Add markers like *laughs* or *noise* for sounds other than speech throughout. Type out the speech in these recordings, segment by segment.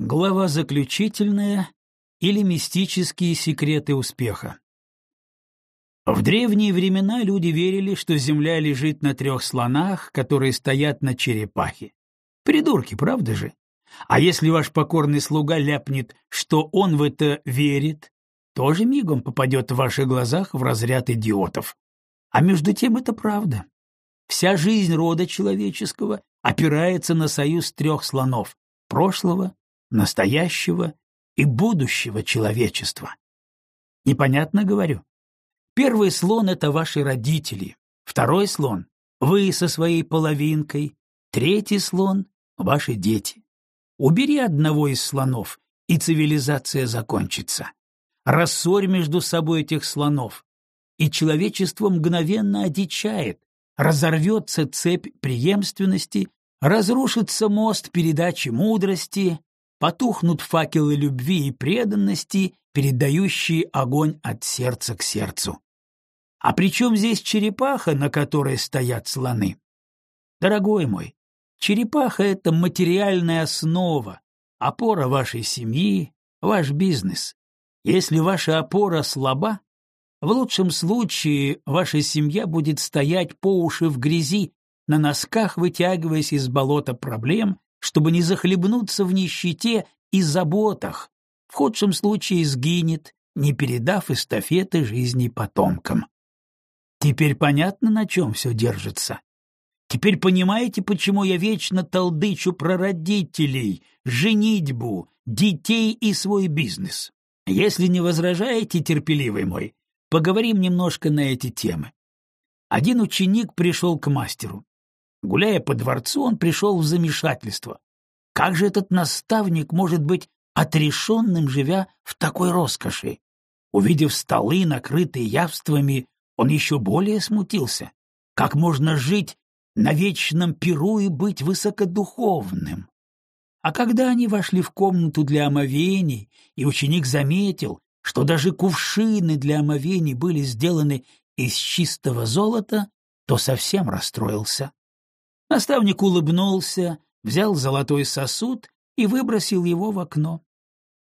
Глава заключительная или мистические секреты успеха. В древние времена люди верили, что Земля лежит на трех слонах, которые стоят на черепахе. Придурки, правда же? А если ваш покорный слуга ляпнет, что он в это верит, тоже мигом попадет в ваших глазах в разряд идиотов. А между тем это правда. Вся жизнь рода человеческого опирается на союз трех слонов — прошлого, настоящего и будущего человечества. Непонятно говорю? Первый слон — это ваши родители, второй слон — вы со своей половинкой, третий слон — ваши дети. Убери одного из слонов, и цивилизация закончится. Рассорь между собой этих слонов, и человечество мгновенно одичает, разорвется цепь преемственности, разрушится мост передачи мудрости, потухнут факелы любви и преданности, передающие огонь от сердца к сердцу. А при чем здесь черепаха, на которой стоят слоны? Дорогой мой, черепаха — это материальная основа, опора вашей семьи, ваш бизнес. Если ваша опора слаба, в лучшем случае ваша семья будет стоять по уши в грязи, на носках вытягиваясь из болота проблем, чтобы не захлебнуться в нищете и заботах, в худшем случае сгинет, не передав эстафеты жизни потомкам. Теперь понятно, на чем все держится? Теперь понимаете, почему я вечно толдычу про родителей, женитьбу, детей и свой бизнес? Если не возражаете, терпеливый мой, поговорим немножко на эти темы. Один ученик пришел к мастеру. Гуляя по дворцу, он пришел в замешательство. Как же этот наставник может быть отрешенным, живя в такой роскоши? Увидев столы, накрытые явствами, он еще более смутился. Как можно жить на вечном перу и быть высокодуховным? А когда они вошли в комнату для омовений, и ученик заметил, что даже кувшины для омовений были сделаны из чистого золота, то совсем расстроился. Наставник улыбнулся, взял золотой сосуд и выбросил его в окно.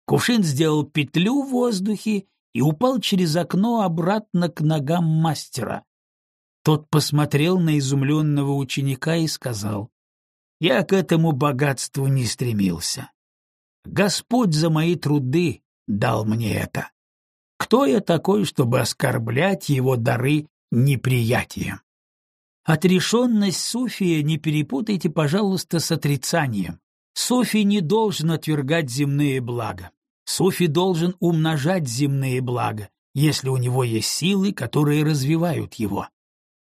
Кувшин сделал петлю в воздухе и упал через окно обратно к ногам мастера. Тот посмотрел на изумленного ученика и сказал, «Я к этому богатству не стремился. Господь за мои труды дал мне это. Кто я такой, чтобы оскорблять его дары неприятием?» Отрешенность София не перепутайте, пожалуйста, с отрицанием. Софий не должен отвергать земные блага. Софий должен умножать земные блага, если у него есть силы, которые развивают его.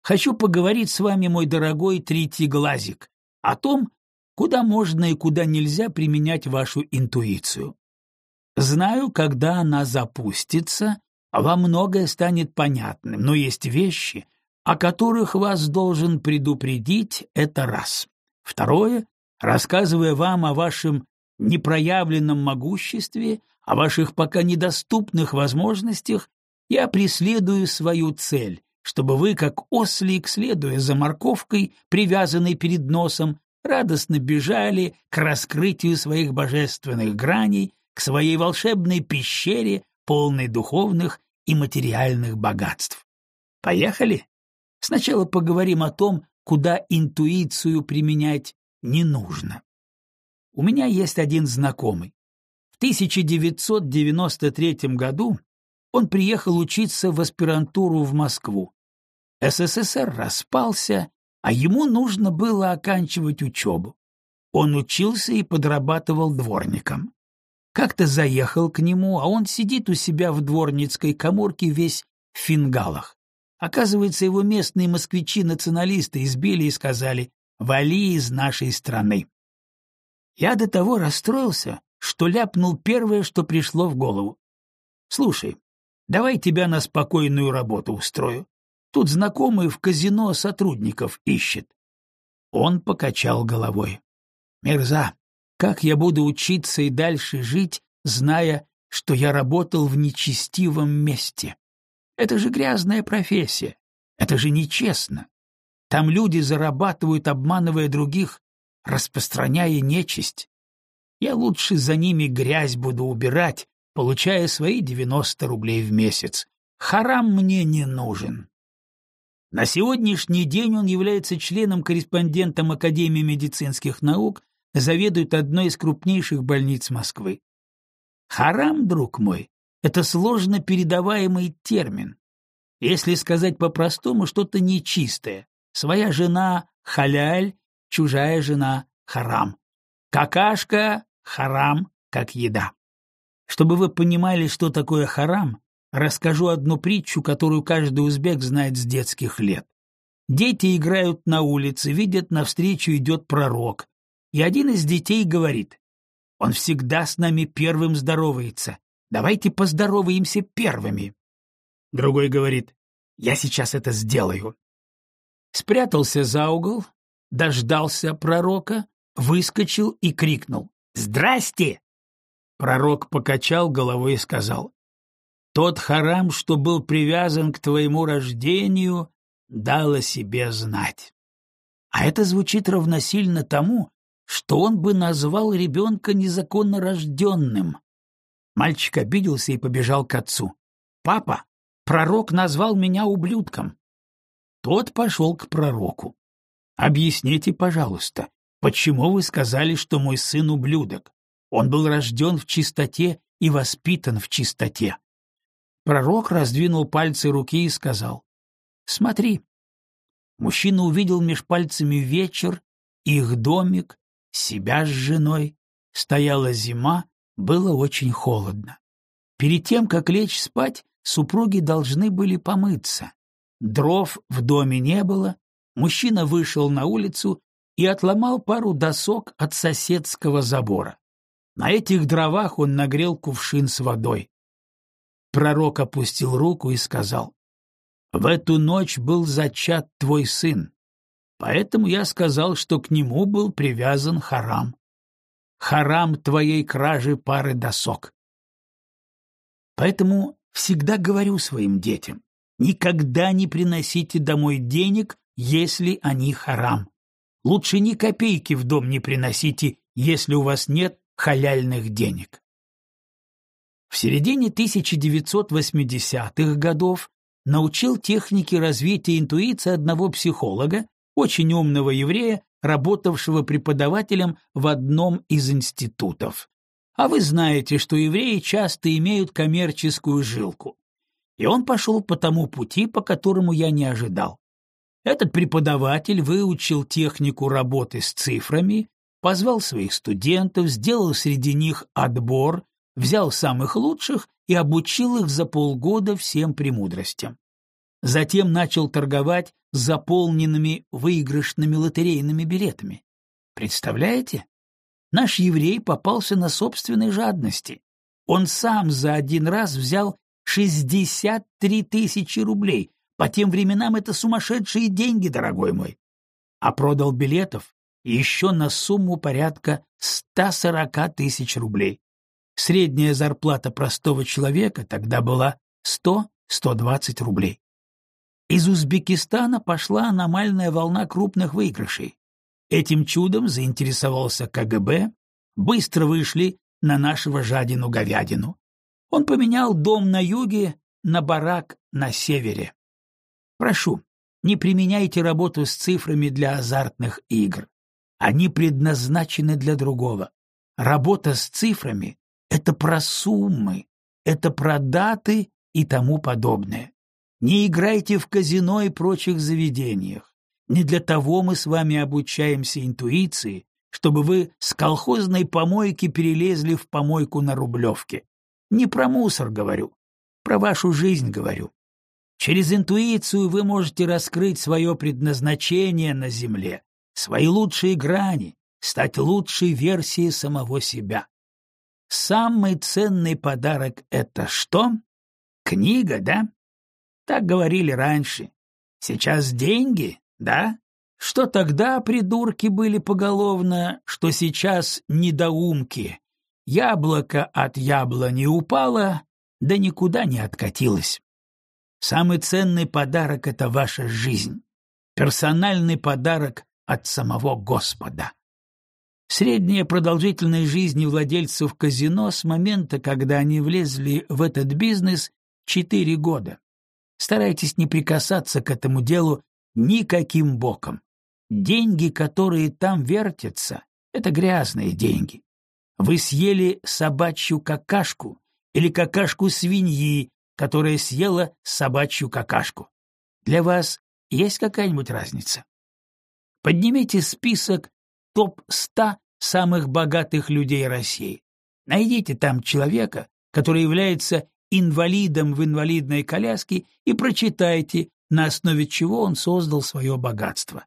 Хочу поговорить с вами, мой дорогой третий глазик, о том, куда можно и куда нельзя применять вашу интуицию. Знаю, когда она запустится, вам многое станет понятным, но есть вещи, о которых вас должен предупредить, это раз. Второе, рассказывая вам о вашем непроявленном могуществе, о ваших пока недоступных возможностях, я преследую свою цель, чтобы вы, как ослик, следуя за морковкой, привязанной перед носом, радостно бежали к раскрытию своих божественных граней, к своей волшебной пещере, полной духовных и материальных богатств. Поехали? Сначала поговорим о том, куда интуицию применять не нужно. У меня есть один знакомый. В 1993 году он приехал учиться в аспирантуру в Москву. СССР распался, а ему нужно было оканчивать учебу. Он учился и подрабатывал дворником. Как-то заехал к нему, а он сидит у себя в дворницкой коморке весь в фингалах. Оказывается, его местные москвичи-националисты избили и сказали «Вали из нашей страны». Я до того расстроился, что ляпнул первое, что пришло в голову. «Слушай, давай тебя на спокойную работу устрою. Тут знакомый в казино сотрудников ищет». Он покачал головой. «Мерза, как я буду учиться и дальше жить, зная, что я работал в нечестивом месте?» Это же грязная профессия. Это же нечестно. Там люди зарабатывают, обманывая других, распространяя нечисть. Я лучше за ними грязь буду убирать, получая свои 90 рублей в месяц. Харам мне не нужен. На сегодняшний день он является членом-корреспондентом Академии медицинских наук, заведует одной из крупнейших больниц Москвы. Харам, друг мой, это сложно передаваемый термин. Если сказать по-простому, что-то нечистое. Своя жена — халяль, чужая жена — харам. Какашка — харам, как еда. Чтобы вы понимали, что такое харам, расскажу одну притчу, которую каждый узбек знает с детских лет. Дети играют на улице, видят, навстречу идет пророк, и один из детей говорит, «Он всегда с нами первым здоровается, давайте поздороваемся первыми». Другой говорит, «Я сейчас это сделаю». Спрятался за угол, дождался пророка, выскочил и крикнул, «Здрасте!» Пророк покачал головой и сказал, «Тот харам, что был привязан к твоему рождению, дал о себе знать». А это звучит равносильно тому, что он бы назвал ребенка незаконно рожденным. Мальчик обиделся и побежал к отцу. «Папа, пророк назвал меня ублюдком». Тот пошел к пророку. «Объясните, пожалуйста, почему вы сказали, что мой сын ублюдок? Он был рожден в чистоте и воспитан в чистоте». Пророк раздвинул пальцы руки и сказал, «Смотри». Мужчина увидел меж пальцами вечер, их домик, себя с женой. Стояла зима, было очень холодно. Перед тем, как лечь спать, супруги должны были помыться. Дров в доме не было, мужчина вышел на улицу и отломал пару досок от соседского забора. На этих дровах он нагрел кувшин с водой. Пророк опустил руку и сказал, «В эту ночь был зачат твой сын. Поэтому я сказал, что к нему был привязан харам. Харам твоей кражи пары досок. Поэтому всегда говорю своим детям, никогда не приносите домой денег, если они харам. Лучше ни копейки в дом не приносите, если у вас нет халяльных денег. В середине 1980-х годов научил технике развития интуиции одного психолога, очень умного еврея, работавшего преподавателем в одном из институтов. А вы знаете, что евреи часто имеют коммерческую жилку. И он пошел по тому пути, по которому я не ожидал. Этот преподаватель выучил технику работы с цифрами, позвал своих студентов, сделал среди них отбор, взял самых лучших и обучил их за полгода всем премудростям. Затем начал торговать заполненными выигрышными лотерейными билетами. Представляете? Наш еврей попался на собственной жадности. Он сам за один раз взял 63 тысячи рублей. По тем временам это сумасшедшие деньги, дорогой мой. А продал билетов еще на сумму порядка 140 тысяч рублей. Средняя зарплата простого человека тогда была 100-120 рублей. Из Узбекистана пошла аномальная волна крупных выигрышей. Этим чудом заинтересовался КГБ, быстро вышли на нашего жадину-говядину. Он поменял дом на юге на барак на севере. Прошу, не применяйте работу с цифрами для азартных игр. Они предназначены для другого. Работа с цифрами — это про суммы, это про даты и тому подобное. Не играйте в казино и прочих заведениях. Не для того мы с вами обучаемся интуиции, чтобы вы с колхозной помойки перелезли в помойку на Рублевке. Не про мусор говорю, про вашу жизнь говорю. Через интуицию вы можете раскрыть свое предназначение на земле, свои лучшие грани, стать лучшей версией самого себя. Самый ценный подарок — это что? Книга, да? Так говорили раньше. Сейчас деньги, да? Что тогда придурки были поголовно, что сейчас недоумки. Яблоко от яблони упало, да никуда не откатилось. Самый ценный подарок — это ваша жизнь. Персональный подарок от самого Господа. Средняя продолжительность жизни владельцев казино с момента, когда они влезли в этот бизнес, четыре года. Старайтесь не прикасаться к этому делу никаким боком. Деньги, которые там вертятся, — это грязные деньги. Вы съели собачью какашку или какашку свиньи, которая съела собачью какашку. Для вас есть какая-нибудь разница? Поднимите список топ-100 самых богатых людей России. Найдите там человека, который является инвалидом в инвалидной коляске, и прочитайте, на основе чего он создал свое богатство.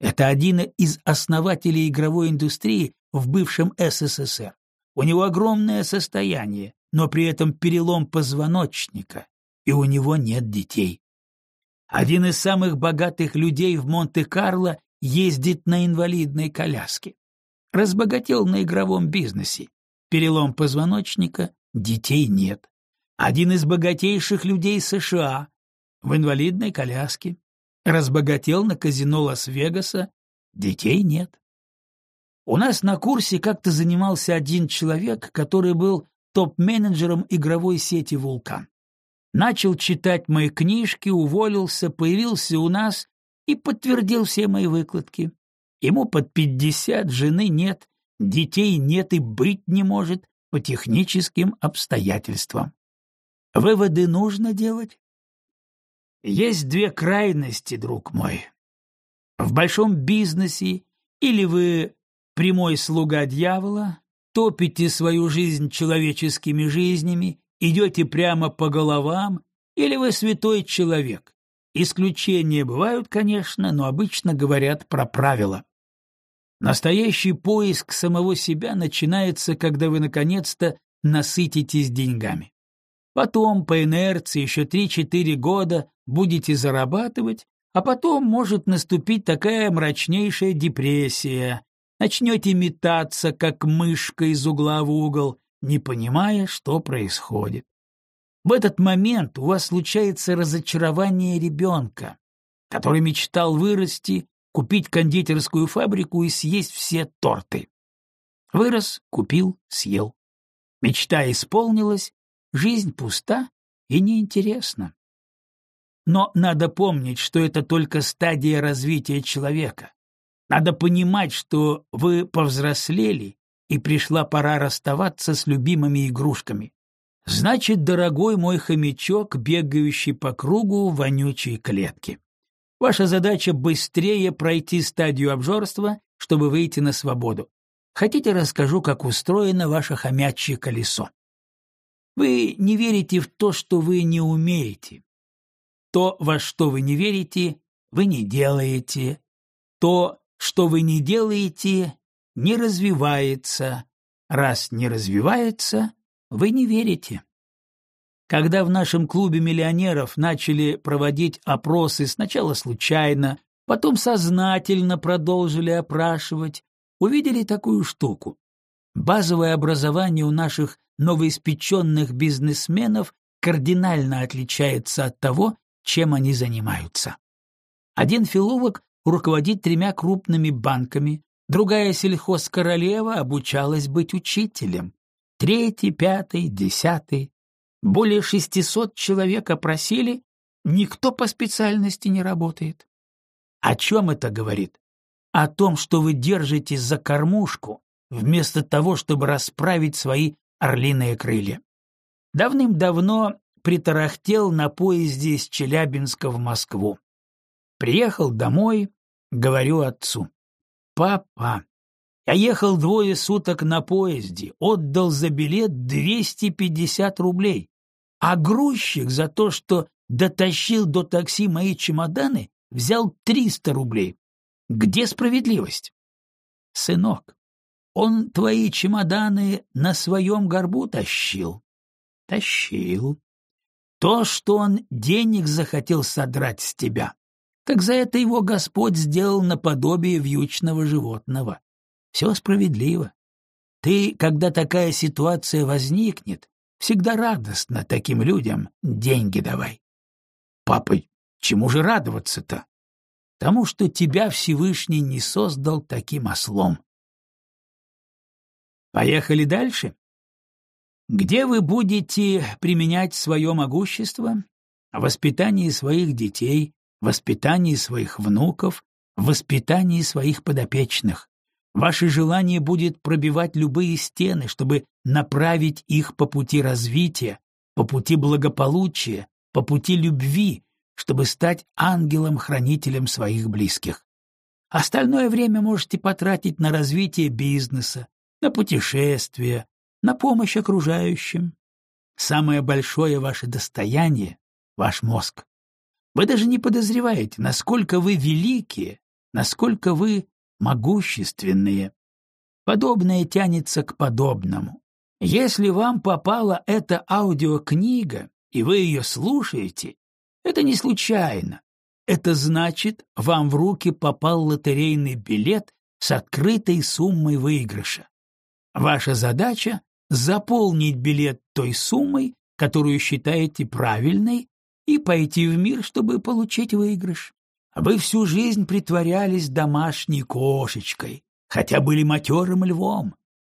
Это один из основателей игровой индустрии в бывшем СССР. У него огромное состояние, но при этом перелом позвоночника, и у него нет детей. Один из самых богатых людей в Монте-Карло ездит на инвалидной коляске. Разбогател на игровом бизнесе. Перелом позвоночника, детей нет. Один из богатейших людей США в инвалидной коляске. Разбогател на казино Лас-Вегаса, детей нет. У нас на курсе как-то занимался один человек, который был топ-менеджером игровой сети «Вулкан». Начал читать мои книжки, уволился, появился у нас и подтвердил все мои выкладки. Ему под пятьдесят, жены нет, детей нет и быть не может по техническим обстоятельствам. Выводы нужно делать? Есть две крайности, друг мой. В большом бизнесе или вы прямой слуга дьявола, топите свою жизнь человеческими жизнями, идете прямо по головам, или вы святой человек, Исключения бывают, конечно, но обычно говорят про правила. Настоящий поиск самого себя начинается, когда вы наконец-то насытитесь деньгами. Потом по инерции еще 3-4 года будете зарабатывать, а потом может наступить такая мрачнейшая депрессия. Начнете метаться, как мышка из угла в угол, не понимая, что происходит. В этот момент у вас случается разочарование ребенка, который мечтал вырасти, купить кондитерскую фабрику и съесть все торты. Вырос, купил, съел. Мечта исполнилась, жизнь пуста и неинтересна. Но надо помнить, что это только стадия развития человека. Надо понимать, что вы повзрослели, и пришла пора расставаться с любимыми игрушками. Значит, дорогой мой хомячок, бегающий по кругу вонючей клетке. Ваша задача быстрее пройти стадию обжорства, чтобы выйти на свободу. Хотите, расскажу, как устроено ваше хомячье колесо. Вы не верите в то, что вы не умеете. То, во что вы не верите, вы не делаете. То, что вы не делаете, не развивается. Раз не развивается, вы не верите. Когда в нашем клубе миллионеров начали проводить опросы сначала случайно, потом сознательно продолжили опрашивать, увидели такую штуку. Базовое образование у наших новоиспеченных бизнесменов кардинально отличается от того, чем они занимаются. Один филолог руководит тремя крупными банками, другая сельхозкоролева обучалась быть учителем, Третий, пятый, десятый. Более шестисот человек опросили, никто по специальности не работает. О чем это говорит? О том, что вы держитесь за кормушку, вместо того, чтобы расправить свои орлиные крылья. Давным-давно притарахтел на поезде из Челябинска в Москву. Приехал домой, говорю отцу. «Папа, я ехал двое суток на поезде, отдал за билет 250 рублей, а грузчик за то, что дотащил до такси мои чемоданы, взял 300 рублей. Где справедливость? Сынок, он твои чемоданы на своем горбу тащил. Тащил. То, что он денег захотел содрать с тебя, так за это его Господь сделал наподобие вьючного животного. Все справедливо. Ты, когда такая ситуация возникнет, всегда радостно таким людям деньги давай. Папа, чему же радоваться-то? Тому, что тебя Всевышний не создал таким ослом. Поехали дальше. Где вы будете применять свое могущество? В воспитании своих детей, воспитании своих внуков, воспитании своих подопечных. Ваше желание будет пробивать любые стены, чтобы направить их по пути развития, по пути благополучия, по пути любви, чтобы стать ангелом-хранителем своих близких. Остальное время можете потратить на развитие бизнеса, на путешествия, на помощь окружающим. Самое большое ваше достояние — ваш мозг. Вы даже не подозреваете, насколько вы великие, насколько вы могущественные. Подобное тянется к подобному. Если вам попала эта аудиокнига, и вы ее слушаете, это не случайно. Это значит, вам в руки попал лотерейный билет с открытой суммой выигрыша. Ваша задача — заполнить билет той суммой, которую считаете правильной, и пойти в мир, чтобы получить выигрыш. Вы всю жизнь притворялись домашней кошечкой, хотя были матерым львом.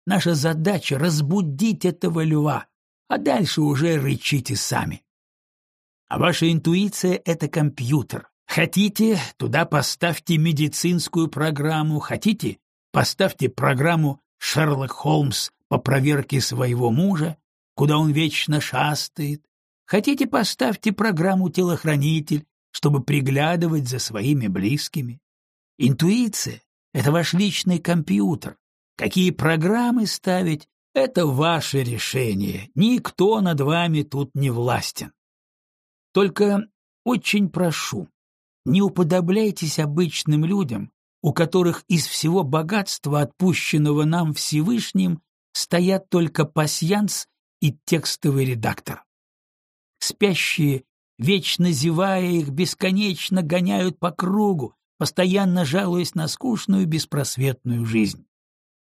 Наша задача — разбудить этого льва, а дальше уже рычите сами. А ваша интуиция — это компьютер. Хотите, туда поставьте медицинскую программу, хотите, поставьте программу «Шерлок Холмс» по проверке своего мужа, куда он вечно шастает. Хотите, поставьте программу «Телохранитель», чтобы приглядывать за своими близкими. Интуиция — это ваш личный компьютер. Какие программы ставить — это ваше решение. Никто над вами тут не властен. Только очень прошу, не уподобляйтесь обычным людям, у которых из всего богатства, отпущенного нам Всевышним, стоят только пасьянс и текстовый редактор. Спящие вечно зевая их, бесконечно гоняют по кругу, постоянно жалуясь на скучную беспросветную жизнь.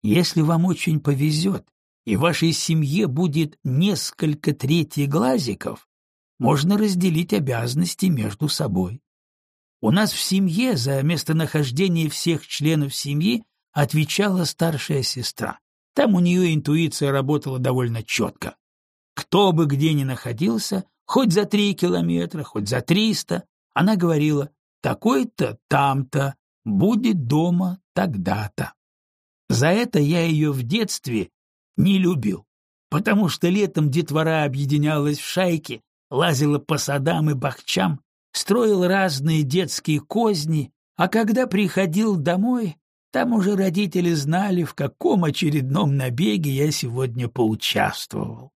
Если вам очень повезет, и вашей семье будет несколько третий глазиков, можно разделить обязанности между собой. У нас в семье за местонахождение всех членов семьи отвечала старшая сестра. Там у нее интуиция работала довольно четко. Кто бы где ни находился, хоть за три километра, хоть за триста, она говорила «такой-то там-то, будет дома тогда-то». За это я ее в детстве не любил, потому что летом детвора объединялась в шайки, лазила по садам и бахчам, строил разные детские козни, а когда приходил домой, там уже родители знали, в каком очередном набеге я сегодня поучаствовал.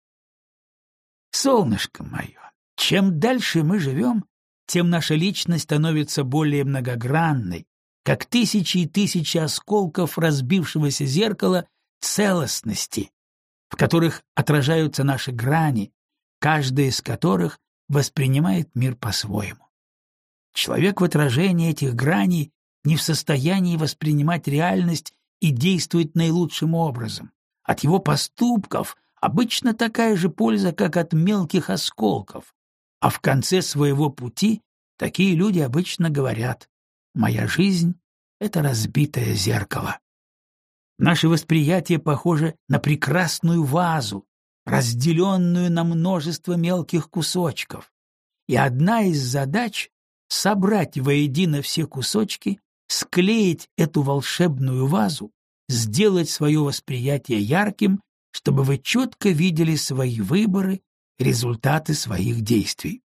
Солнышко мое, чем дальше мы живем, тем наша личность становится более многогранной, как тысячи и тысячи осколков разбившегося зеркала целостности, в которых отражаются наши грани, каждая из которых воспринимает мир по-своему. Человек в отражении этих граней не в состоянии воспринимать реальность и действовать наилучшим образом. От его поступков обычно такая же польза, как от мелких осколков, а в конце своего пути такие люди обычно говорят «Моя жизнь — это разбитое зеркало». Наше восприятие похоже на прекрасную вазу, разделенную на множество мелких кусочков. И одна из задач — собрать воедино все кусочки, склеить эту волшебную вазу, сделать свое восприятие ярким чтобы вы четко видели свои выборы, результаты своих действий.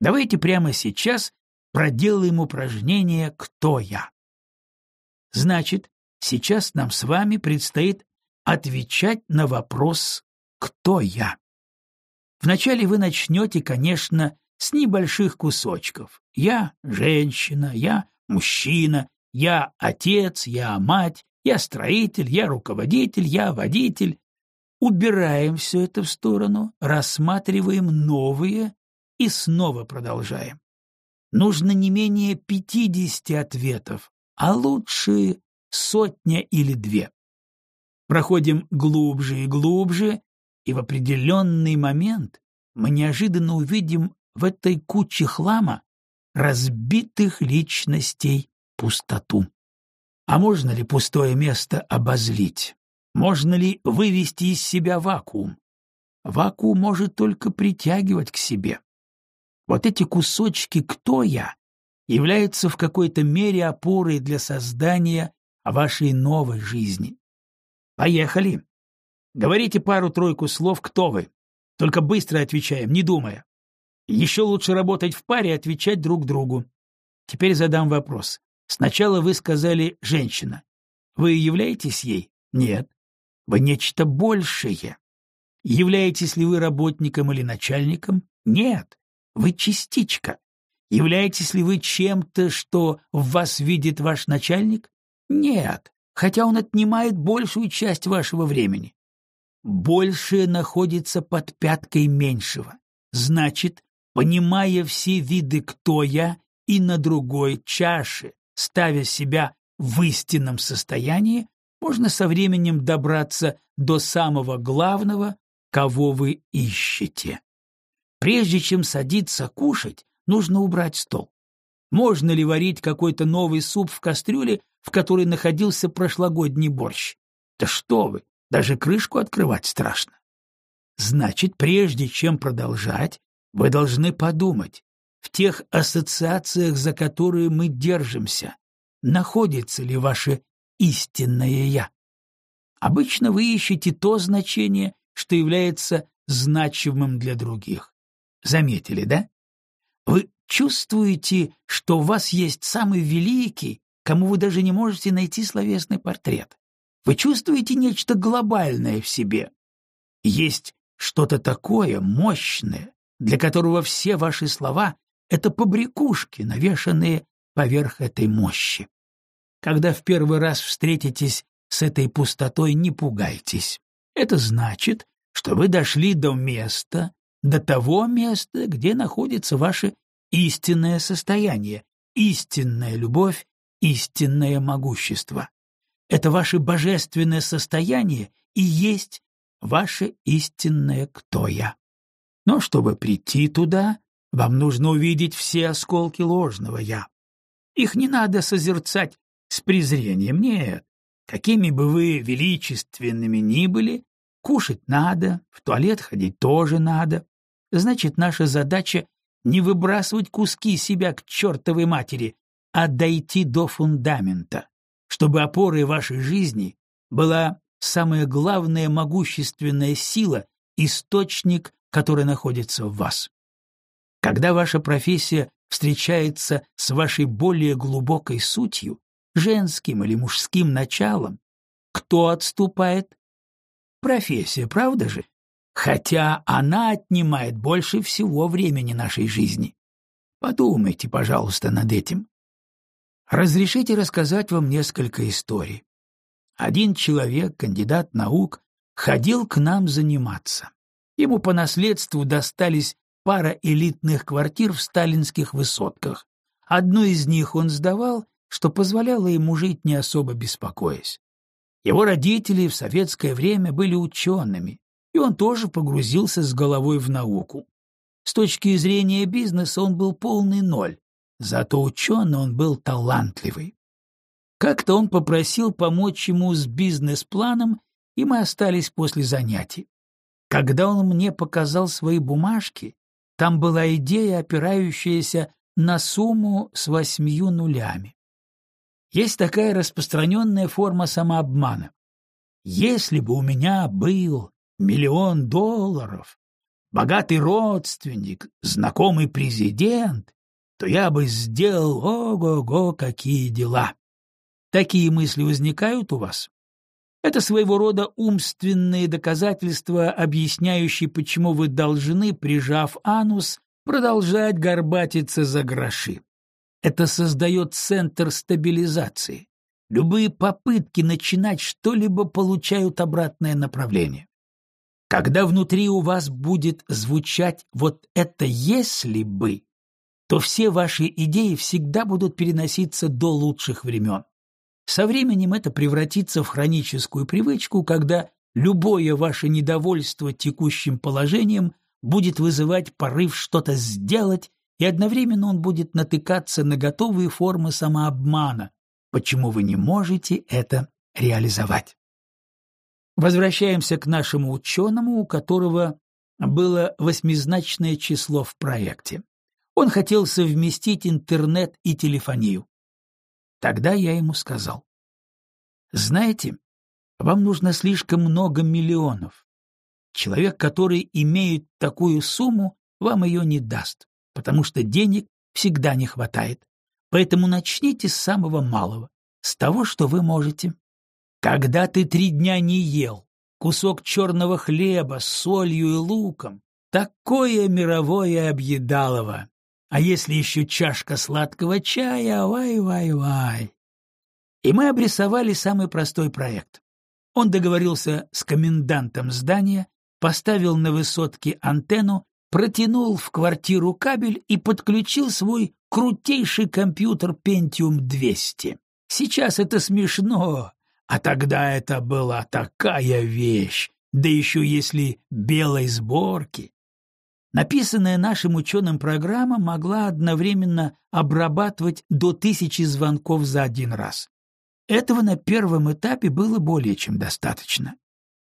Давайте прямо сейчас проделаем упражнение «Кто я?». Значит, сейчас нам с вами предстоит отвечать на вопрос «Кто я?». Вначале вы начнете, конечно, с небольших кусочков. Я — женщина, я — мужчина, я — отец, я — мать, я — строитель, я — руководитель, я — водитель, убираем все это в сторону, рассматриваем новые и снова продолжаем. Нужно не менее пятидесяти ответов, а лучше сотня или две. Проходим глубже и глубже, и в определенный момент мы неожиданно увидим в этой куче хлама разбитых личностей пустоту. А можно ли пустое место обозлить? Можно ли вывести из себя вакуум? Вакуум может только притягивать к себе. Вот эти кусочки «кто я» являются в какой-то мере опорой для создания вашей новой жизни. Поехали. Говорите пару-тройку слов «кто вы». Только быстро отвечаем, не думая. Еще лучше работать в паре и отвечать друг другу. Теперь задам вопрос. Сначала вы сказали «женщина». Вы являетесь ей? Нет. Вы нечто большее. Являетесь ли вы работником или начальником? Нет. Вы частичка. Являетесь ли вы чем-то, что в вас видит ваш начальник? Нет, хотя он отнимает большую часть вашего времени. Большее находится под пяткой меньшего. Значит, понимая все виды «кто я» и на другой чаше, ставя себя в истинном состоянии, можно со временем добраться до самого главного, кого вы ищете. Прежде чем садиться кушать, нужно убрать стол. Можно ли варить какой-то новый суп в кастрюле, в которой находился прошлогодний борщ? Да что вы, даже крышку открывать страшно. Значит, прежде чем продолжать, вы должны подумать, в тех ассоциациях, за которые мы держимся, находится ли ваше истинное «я». Обычно вы ищете то значение, что является значимым для других. Заметили, да? Вы чувствуете, что у вас есть самый великий, кому вы даже не можете найти словесный портрет. Вы чувствуете нечто глобальное в себе. Есть что-то такое мощное, для которого все ваши слова — это побрякушки, навешанные поверх этой мощи. Когда в первый раз встретитесь с этой пустотой, не пугайтесь. Это значит, что вы дошли до места, до того места, где находится ваше истинное состояние, истинная любовь, истинное могущество. Это ваше божественное состояние и есть ваше истинное «кто я». Но чтобы прийти туда, вам нужно увидеть все осколки ложного «я». Их не надо созерцать с презрением, нет. Какими бы вы величественными ни были, кушать надо, в туалет ходить тоже надо. Значит, наша задача не выбрасывать куски себя к чертовой матери, а дойти до фундамента, чтобы опорой вашей жизни была самая главная могущественная сила, источник, который находится в вас. Когда ваша профессия встречается с вашей более глубокой сутью, женским или мужским началом, кто отступает? Профессия, правда же? Хотя она отнимает больше всего времени нашей жизни. Подумайте, пожалуйста, над этим. Разрешите рассказать вам несколько историй. Один человек, кандидат наук, ходил к нам заниматься. Ему по наследству достались пара элитных квартир в сталинских высотках. Одну из них он сдавал, что позволяло ему жить не особо беспокоясь. Его родители в советское время были учеными, и он тоже погрузился с головой в науку. С точки зрения бизнеса он был полный ноль, зато ученый он был талантливый. Как-то он попросил помочь ему с бизнес-планом, и мы остались после занятий. Когда он мне показал свои бумажки, там была идея, опирающаяся на сумму с восьмью нулями. Есть такая распространенная форма самообмана. Если бы у меня был миллион долларов, богатый родственник, знакомый президент, то я бы сделал ого-го какие дела. Такие мысли возникают у вас? Это своего рода умственные доказательства, объясняющие, почему вы должны, прижав анус, продолжать горбатиться за гроши. Это создает центр стабилизации. Любые попытки начинать что-либо получают обратное направление. Когда внутри у вас будет звучать вот это «если бы», то все ваши идеи всегда будут переноситься до лучших времен. Со временем это превратится в хроническую привычку, когда любое ваше недовольство текущим положением будет вызывать порыв что-то сделать, и одновременно он будет натыкаться на готовые формы самообмана, почему вы не можете это реализовать. Возвращаемся к нашему ученому, у которого было восьмизначное число в проекте. Он хотел совместить интернет и телефонию. Тогда я ему сказал, «Знаете, вам нужно слишком много миллионов. Человек, который имеет такую сумму, вам ее не даст, потому что денег всегда не хватает. Поэтому начните с самого малого, с того, что вы можете. Когда ты три дня не ел, кусок черного хлеба с солью и луком, такое мировое объедалово. А если еще чашка сладкого чая, вай-вай-вай. И мы обрисовали самый простой проект. Он договорился с комендантом здания, поставил на высотке антенну, протянул в квартиру кабель и подключил свой крутейший компьютер Pentium 200. Сейчас это смешно, а тогда это была такая вещь, да еще если белой сборки. Написанная нашим ученым программа могла одновременно обрабатывать до тысячи звонков за один раз. Этого на первом этапе было более чем достаточно.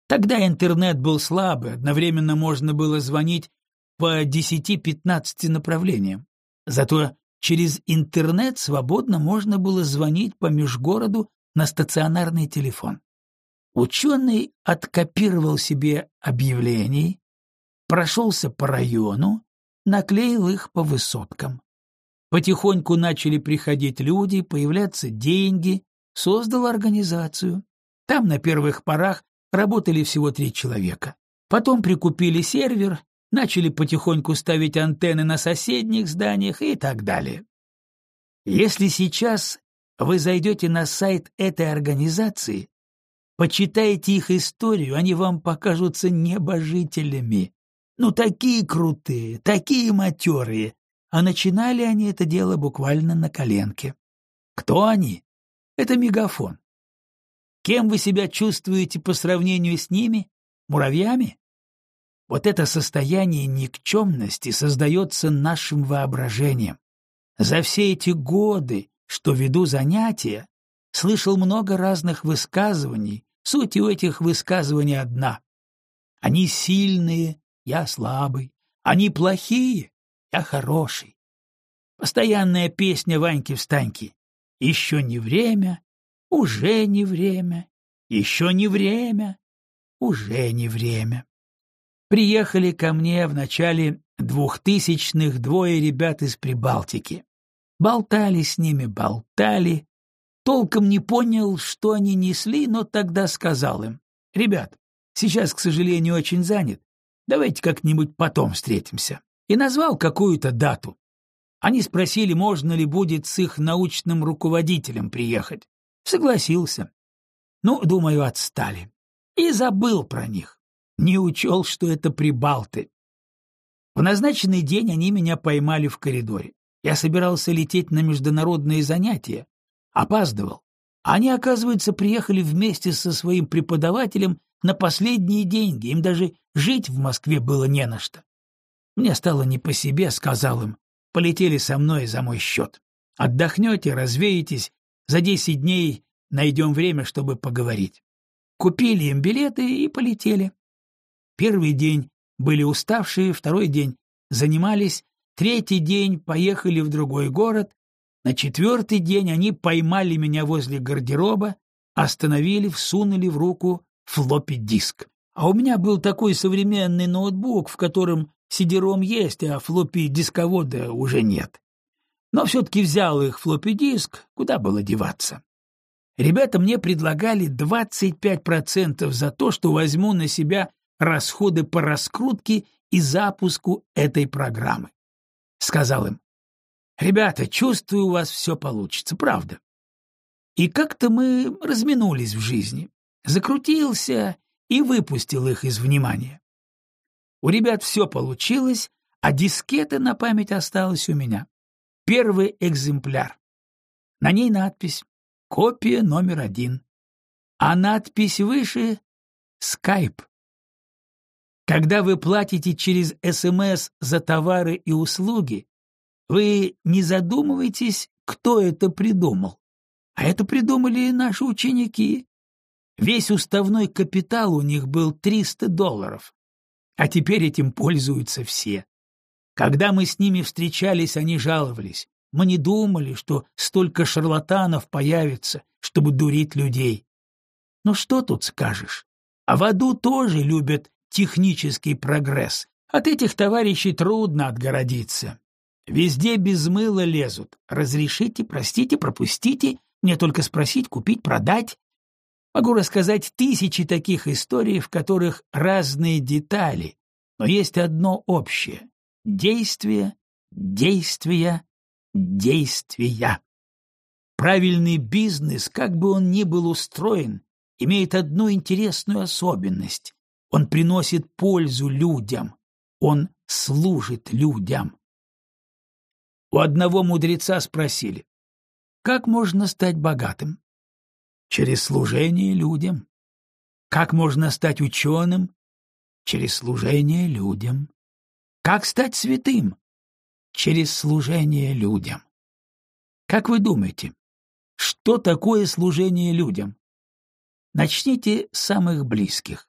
Тогда интернет был слабый, одновременно можно было звонить по 10-15 направлениям. Зато через интернет свободно можно было звонить по межгороду на стационарный телефон. Ученый откопировал себе объявлений, прошелся по району, наклеил их по высоткам. Потихоньку начали приходить люди, появляться деньги, создал организацию. Там на первых порах работали всего три человека. Потом прикупили сервер, начали потихоньку ставить антенны на соседних зданиях и так далее. Если сейчас вы зайдете на сайт этой организации, почитаете их историю, они вам покажутся небожителями. Ну, такие крутые, такие матерые. А начинали они это дело буквально на коленке. Кто они? Это мегафон. Кем вы себя чувствуете по сравнению с ними? Муравьями? Вот это состояние никчемности создается нашим воображением. За все эти годы, что веду занятия, слышал много разных высказываний, суть у этих высказываний одна. Они сильные, я слабый. Они плохие, я хороший. Постоянная песня Ваньки-встаньки. Еще не время, уже не время, еще не время, уже не время. Приехали ко мне в начале двухтысячных двое ребят из Прибалтики. Болтали с ними, болтали. Толком не понял, что они несли, но тогда сказал им, «Ребят, сейчас, к сожалению, очень занят. Давайте как-нибудь потом встретимся». И назвал какую-то дату. Они спросили, можно ли будет с их научным руководителем приехать. Согласился. Ну, думаю, отстали. И забыл про них. Не учел, что это прибалты. В назначенный день они меня поймали в коридоре. Я собирался лететь на международные занятия. Опаздывал. Они, оказывается, приехали вместе со своим преподавателем на последние деньги. Им даже жить в Москве было не на что. Мне стало не по себе, сказал им. Полетели со мной за мой счет. Отдохнете, развеетесь, за десять дней найдем время, чтобы поговорить. Купили им билеты и полетели. Первый день были уставшие, второй день занимались, третий день поехали в другой город, на четвертый день они поймали меня возле гардероба, остановили, всунули в руку флоппи-диск. А у меня был такой современный ноутбук, в котором сидером есть, а флоппи-дисковода уже нет но все-таки взял их флоппи-диск, куда было деваться. Ребята мне предлагали 25% за то, что возьму на себя расходы по раскрутке и запуску этой программы. Сказал им, «Ребята, чувствую, у вас все получится, правда». И как-то мы разминулись в жизни. Закрутился и выпустил их из внимания. У ребят все получилось, а дискета на память осталась у меня. Первый экземпляр. На ней надпись «Копия номер один», а надпись выше «Скайп». Когда вы платите через СМС за товары и услуги, вы не задумываетесь, кто это придумал. А это придумали наши ученики. Весь уставной капитал у них был 300 долларов. А теперь этим пользуются все. Когда мы с ними встречались, они жаловались. Мы не думали, что столько шарлатанов появится, чтобы дурить людей. Ну что тут скажешь? А в аду тоже любят технический прогресс. От этих товарищей трудно отгородиться. Везде без мыла лезут. Разрешите, простите, пропустите, мне только спросить, купить, продать. Могу рассказать тысячи таких историй, в которых разные детали, но есть одно общее — действие, действия, действия. Правильный бизнес, как бы он ни был устроен, имеет одну интересную особенность. Он приносит пользу людям, он служит людям. У одного мудреца спросили, как можно стать богатым? Через служение людям. Как можно стать ученым? Через служение людям. Как стать святым? Через служение людям. Как вы думаете, что такое служение людям? Начните с самых близких.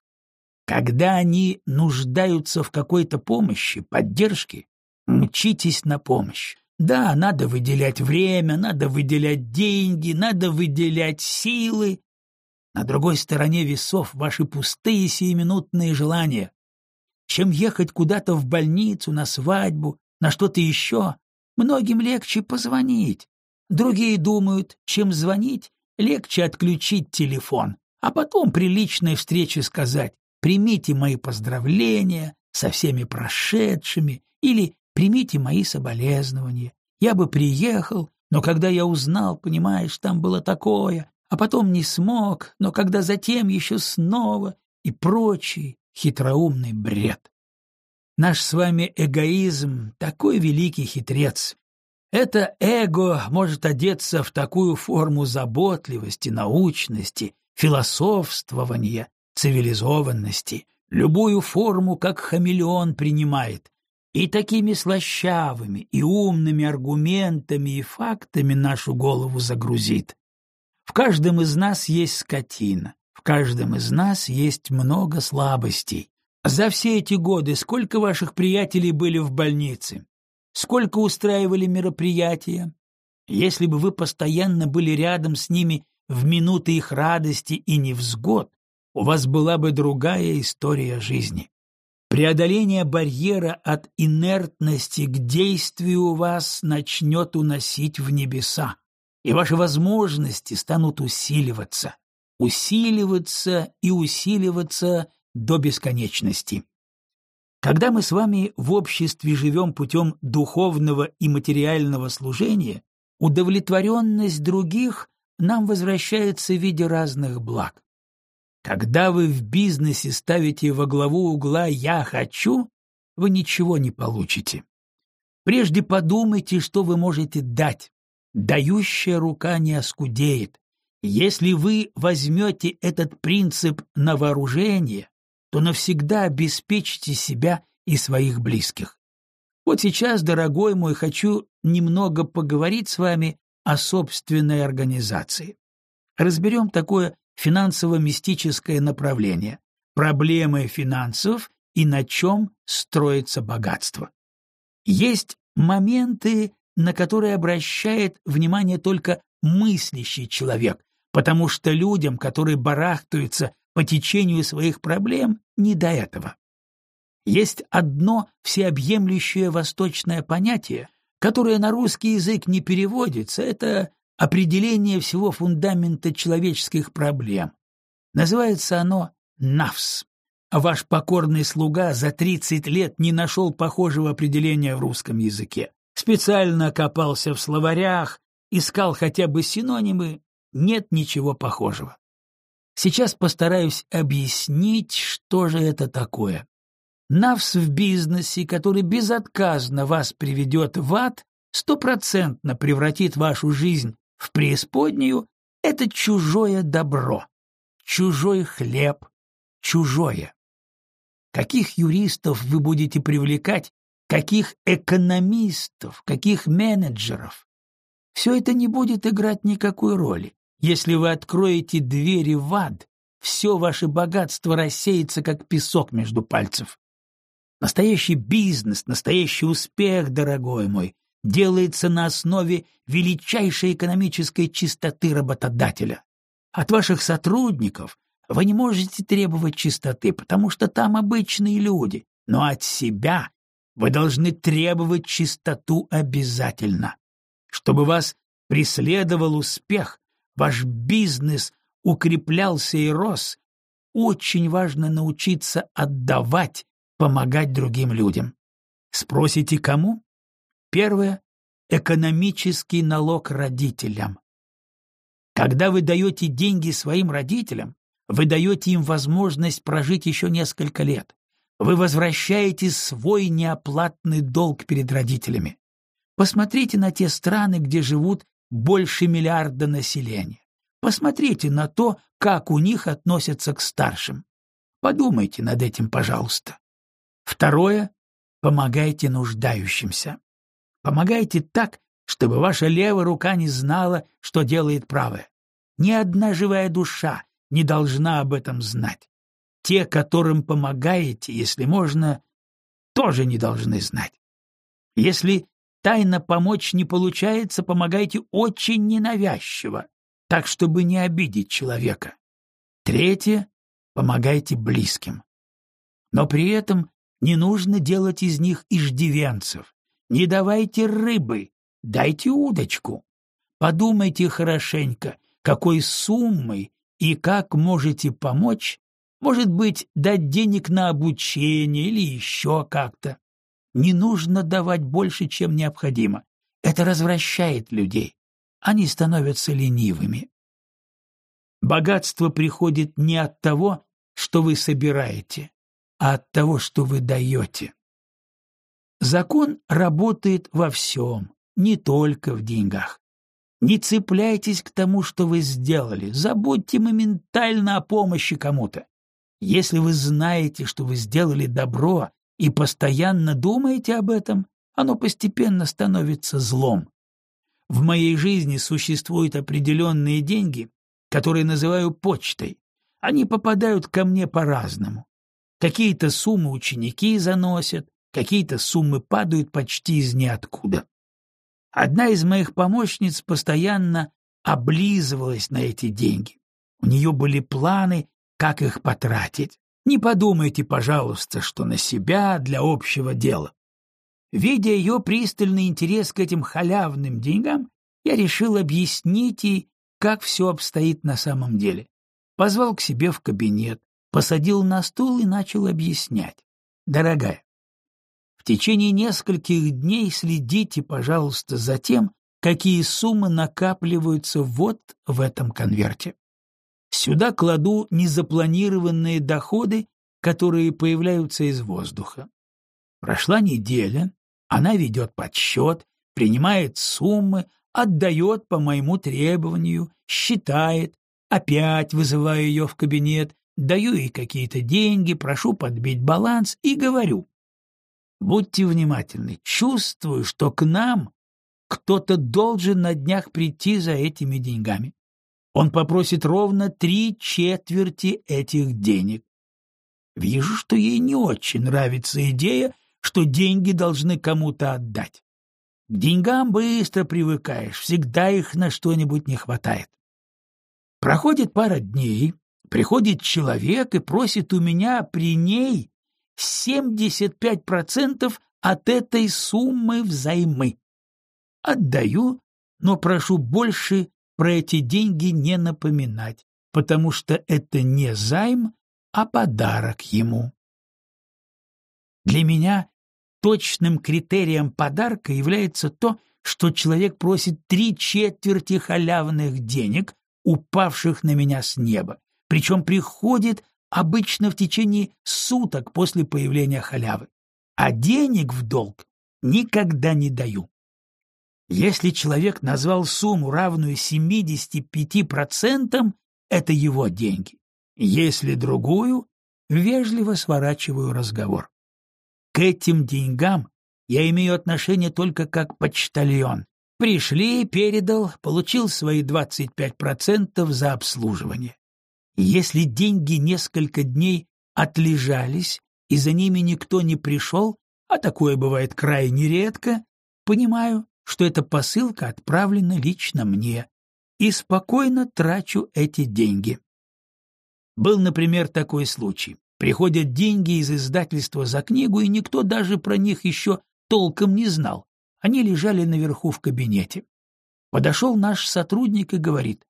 Когда они нуждаются в какой-то помощи, поддержке, мчитесь на помощь. Да, надо выделять время, надо выделять деньги, надо выделять силы. На другой стороне весов ваши пустые сиюминутные желания. Чем ехать куда-то в больницу, на свадьбу, на что-то еще, многим легче позвонить. Другие думают, чем звонить, легче отключить телефон, а потом при личной встрече сказать «примите мои поздравления со всеми прошедшими» или примите мои соболезнования. Я бы приехал, но когда я узнал, понимаешь, там было такое, а потом не смог, но когда затем еще снова и прочий хитроумный бред. Наш с вами эгоизм — такой великий хитрец. Это эго может одеться в такую форму заботливости, научности, философствования, цивилизованности, любую форму, как хамелеон принимает, и такими слащавыми и умными аргументами и фактами нашу голову загрузит. В каждом из нас есть скотина, в каждом из нас есть много слабостей. За все эти годы сколько ваших приятелей были в больнице? Сколько устраивали мероприятия? Если бы вы постоянно были рядом с ними в минуты их радости и невзгод, у вас была бы другая история жизни. Преодоление барьера от инертности к действию вас начнет уносить в небеса, и ваши возможности станут усиливаться, усиливаться и усиливаться до бесконечности. Когда мы с вами в обществе живем путем духовного и материального служения, удовлетворенность других нам возвращается в виде разных благ. Когда вы в бизнесе ставите во главу угла «я хочу», вы ничего не получите. Прежде подумайте, что вы можете дать. Дающая рука не оскудеет. Если вы возьмете этот принцип на вооружение, то навсегда обеспечите себя и своих близких. Вот сейчас, дорогой мой, хочу немного поговорить с вами о собственной организации. Разберем такое финансово-мистическое направление, проблемы финансов и на чем строится богатство. Есть моменты, на которые обращает внимание только мыслящий человек, потому что людям, которые барахтаются по течению своих проблем, не до этого. Есть одно всеобъемлющее восточное понятие, которое на русский язык не переводится, это определение всего фундамента человеческих проблем. Называется оно «навс». А ваш покорный слуга за 30 лет не нашел похожего определения в русском языке. Специально копался в словарях, искал хотя бы синонимы, нет ничего похожего. Сейчас постараюсь объяснить, что же это такое. Навс в бизнесе, который безотказно вас приведет в ад, стопроцентно превратит вашу жизнь в преисподнюю — это чужое добро, чужой хлеб, чужое. Каких юристов вы будете привлекать, каких экономистов, каких менеджеров? Все это не будет играть никакой роли. Если вы откроете двери в ад, все ваше богатство рассеется, как песок между пальцев. Настоящий бизнес, настоящий успех, дорогой мой, делается на основе величайшей экономической чистоты работодателя. От ваших сотрудников вы не можете требовать чистоты, потому что там обычные люди, но от себя вы должны требовать чистоту обязательно. Чтобы вас преследовал успех, ваш бизнес укреплялся и рос, очень важно научиться отдавать, помогать другим людям. Спросите, кому? Первое — экономический налог родителям. Когда вы даете деньги своим родителям, вы даете им возможность прожить еще несколько лет. Вы возвращаете свой неоплатный долг перед родителями. Посмотрите на те страны, где живут больше миллиарда населения. Посмотрите на то, как у них относятся к старшим. Подумайте над этим, пожалуйста. Второе — помогайте нуждающимся. Помогайте так, чтобы ваша левая рука не знала, что делает правая. Ни одна живая душа не должна об этом знать. Те, которым помогаете, если можно, тоже не должны знать. Если тайно помочь не получается, помогайте очень ненавязчиво, так, чтобы не обидеть человека. Третье — помогайте близким. Но при этом не нужно делать из них иждивенцев. Не давайте рыбы, дайте удочку. Подумайте хорошенько, какой суммой и как можете помочь, может быть, дать денег на обучение или еще как-то. Не нужно давать больше, чем необходимо. Это развращает людей. Они становятся ленивыми. Богатство приходит не от того, что вы собираете, а от того, что вы даете. Закон работает во всем, не только в деньгах. Не цепляйтесь к тому, что вы сделали, забудьте моментально о помощи кому-то. Если вы знаете, что вы сделали добро и постоянно думаете об этом, оно постепенно становится злом. В моей жизни существуют определенные деньги, которые называю почтой. Они попадают ко мне по-разному. Какие-то суммы ученики заносят, какие-то суммы падают почти из ниоткуда. Одна из моих помощниц постоянно облизывалась на эти деньги. У нее были планы, как их потратить. Не подумайте, пожалуйста, что на себя для общего дела. Видя ее пристальный интерес к этим халявным деньгам, я решил объяснить ей, как все обстоит на самом деле. Позвал к себе в кабинет, посадил на стул и начал объяснять. «Дорогая, течение нескольких дней следите, пожалуйста, за тем, какие суммы накапливаются вот в этом конверте. Сюда кладу незапланированные доходы, которые появляются из воздуха. Прошла неделя, она ведет подсчет, принимает суммы, отдает по моему требованию, считает, опять вызываю ее в кабинет, даю ей какие-то деньги, прошу подбить баланс и говорю, Будьте внимательны. Чувствую, что к нам кто-то должен на днях прийти за этими деньгами. Он попросит ровно три четверти этих денег. Вижу, что ей не очень нравится идея, что деньги должны кому-то отдать. К деньгам быстро привыкаешь, всегда их на что-нибудь не хватает. Проходит пара дней, приходит человек и просит у меня при ней 75% от этой суммы взаймы. Отдаю, но прошу больше про эти деньги не напоминать, потому что это не займ, а подарок ему. Для меня точным критерием подарка является то, что человек просит три четверти халявных денег, упавших на меня с неба, причем приходит обычно в течение суток после появления халявы, а денег в долг никогда не даю. Если человек назвал сумму, равную 75%, это его деньги. Если другую, вежливо сворачиваю разговор. К этим деньгам я имею отношение только как почтальон. Пришли, передал, получил свои 25% за обслуживание. Если деньги несколько дней отлежались, и за ними никто не пришел, а такое бывает крайне редко, понимаю, что эта посылка отправлена лично мне, и спокойно трачу эти деньги. Был, например, такой случай. Приходят деньги из издательства за книгу, и никто даже про них еще толком не знал. Они лежали наверху в кабинете. Подошел наш сотрудник и говорит,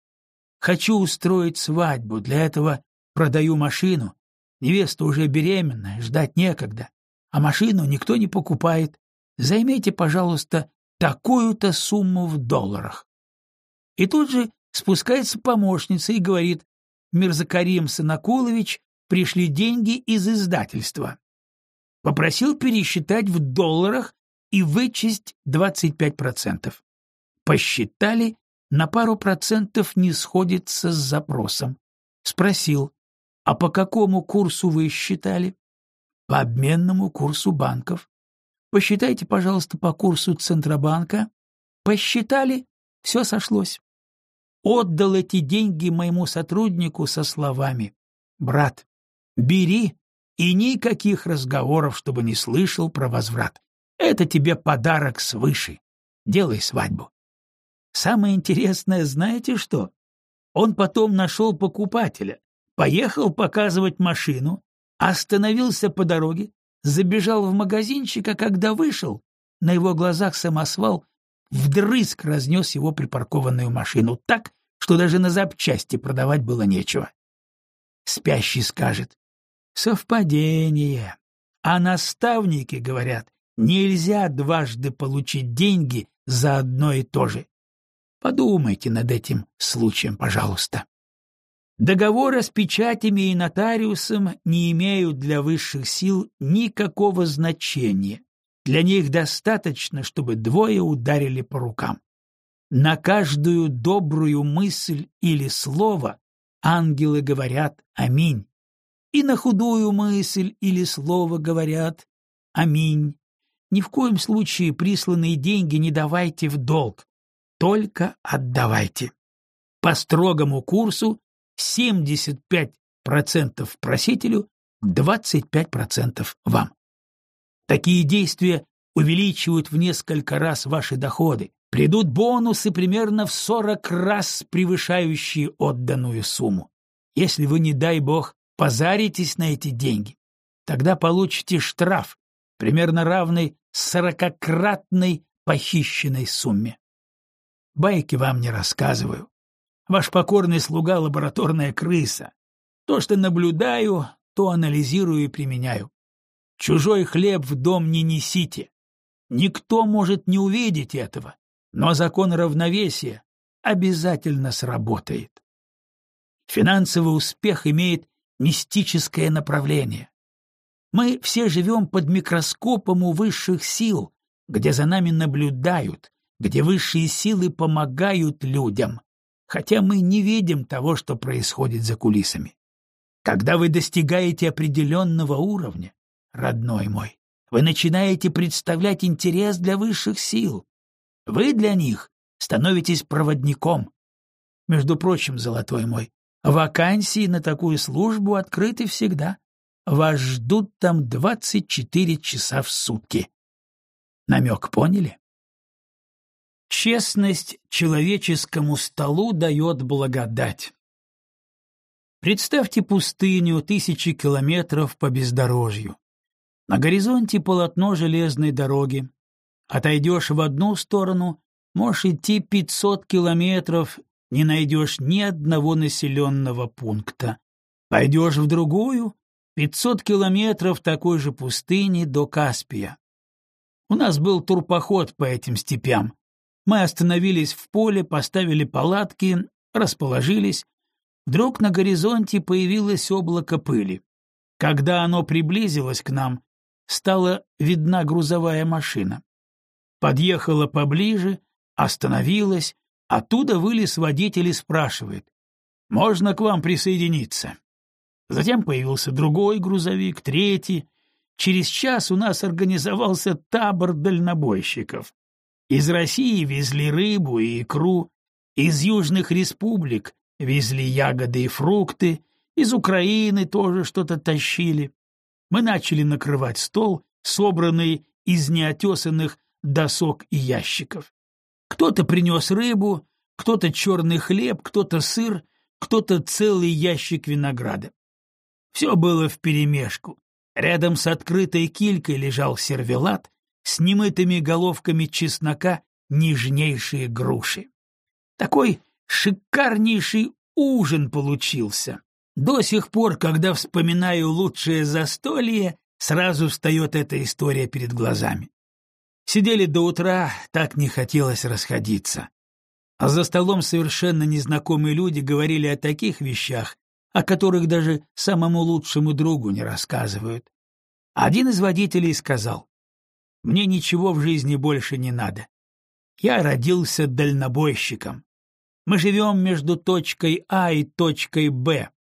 «Хочу устроить свадьбу, для этого продаю машину. Невеста уже беременная, ждать некогда, а машину никто не покупает. Займите, пожалуйста, такую-то сумму в долларах». И тут же спускается помощница и говорит, Мирзакарим Санакулович, пришли деньги из издательства. Попросил пересчитать в долларах и вычесть 25%. Посчитали, на пару процентов не сходится с запросом. Спросил, а по какому курсу вы считали? По обменному курсу банков. Посчитайте, пожалуйста, по курсу Центробанка. Посчитали, все сошлось. Отдал эти деньги моему сотруднику со словами «Брат, бери и никаких разговоров, чтобы не слышал про возврат. Это тебе подарок свыше. Делай свадьбу». Самое интересное, знаете что? Он потом нашел покупателя, поехал показывать машину, остановился по дороге, забежал в магазинчик, а когда вышел, на его глазах самосвал вдрызг разнес его припаркованную машину так, что даже на запчасти продавать было нечего. Спящий скажет «Совпадение». А наставники говорят, нельзя дважды получить деньги за одно и то же. Подумайте над этим случаем, пожалуйста. Договоры с печатями и нотариусом не имеют для высших сил никакого значения. Для них достаточно, чтобы двое ударили по рукам. На каждую добрую мысль или слово ангелы говорят «Аминь». И на худую мысль или слово говорят «Аминь». Ни в коем случае присланные деньги не давайте в долг, только отдавайте. По строгому курсу 75% просителю, 25% вам. Такие действия увеличивают в несколько раз ваши доходы, придут бонусы примерно в 40 раз превышающие отданную сумму. Если вы, не дай бог, позаритесь на эти деньги, тогда получите штраф, примерно равный сорокократной похищенной сумме. Байки вам не рассказываю. Ваш покорный слуга — лабораторная крыса. То, что наблюдаю, то анализирую и применяю. Чужой хлеб в дом не несите. Никто может не увидеть этого, но закон равновесия обязательно сработает. Финансовый успех имеет мистическое направление. Мы все живем под микроскопом у высших сил, где за нами наблюдают, где высшие силы помогают людям, хотя мы не видим того, что происходит за кулисами. Когда вы достигаете определенного уровня, родной мой, вы начинаете представлять интерес для высших сил, вы для них становитесь проводником. Между прочим, золотой мой, вакансии на такую службу открыты всегда. Вас ждут там 24 часа в сутки. Намек поняли? Честность человеческому столу дает благодать. Представьте пустыню тысячи километров по бездорожью. На горизонте полотно железной дороги, Отойдешь в одну сторону, можешь идти 500 километров, не найдешь ни одного населенного пункта. Пойдешь в другую — 500 километров такой же пустыни до Каспия. У нас был турпоход по этим степям. Мы остановились в поле, поставили палатки, расположились. Вдруг на горизонте появилось облако пыли. Когда оно приблизилось к нам, стала видна грузовая машина подъехала поближе, остановилась, оттуда вылез водитель и спрашивает, «Можно к вам присоединиться?» Затем появился другой грузовик, третий. Через час у нас организовался табор дальнобойщиков. Из России везли рыбу и икру, из южных республик везли ягоды и фрукты, Из Украины тоже что-то тащили. Мы начали накрывать стол, собранный из неотесанных досок и ящиков. Кто-то принес рыбу, кто-то черный хлеб, кто-то сыр, кто-то целый ящик винограда. Все было вперемешку. Рядом с открытой килькой лежал сервелат, с немытыми головками чеснока нежнейшие груши. Такой шикарнейший ужин получился. До сих пор, когда вспоминаю лучшее застолье, сразу встает эта история перед глазами. Сидели до утра, так не хотелось расходиться. А за столом совершенно незнакомые люди говорили о таких вещах, о которых даже самому лучшему другу не рассказывают. Один из водителей сказал, «Мне ничего в жизни больше не надо. Я родился дальнобойщиком. Мы живем между точкой А и точкой Б.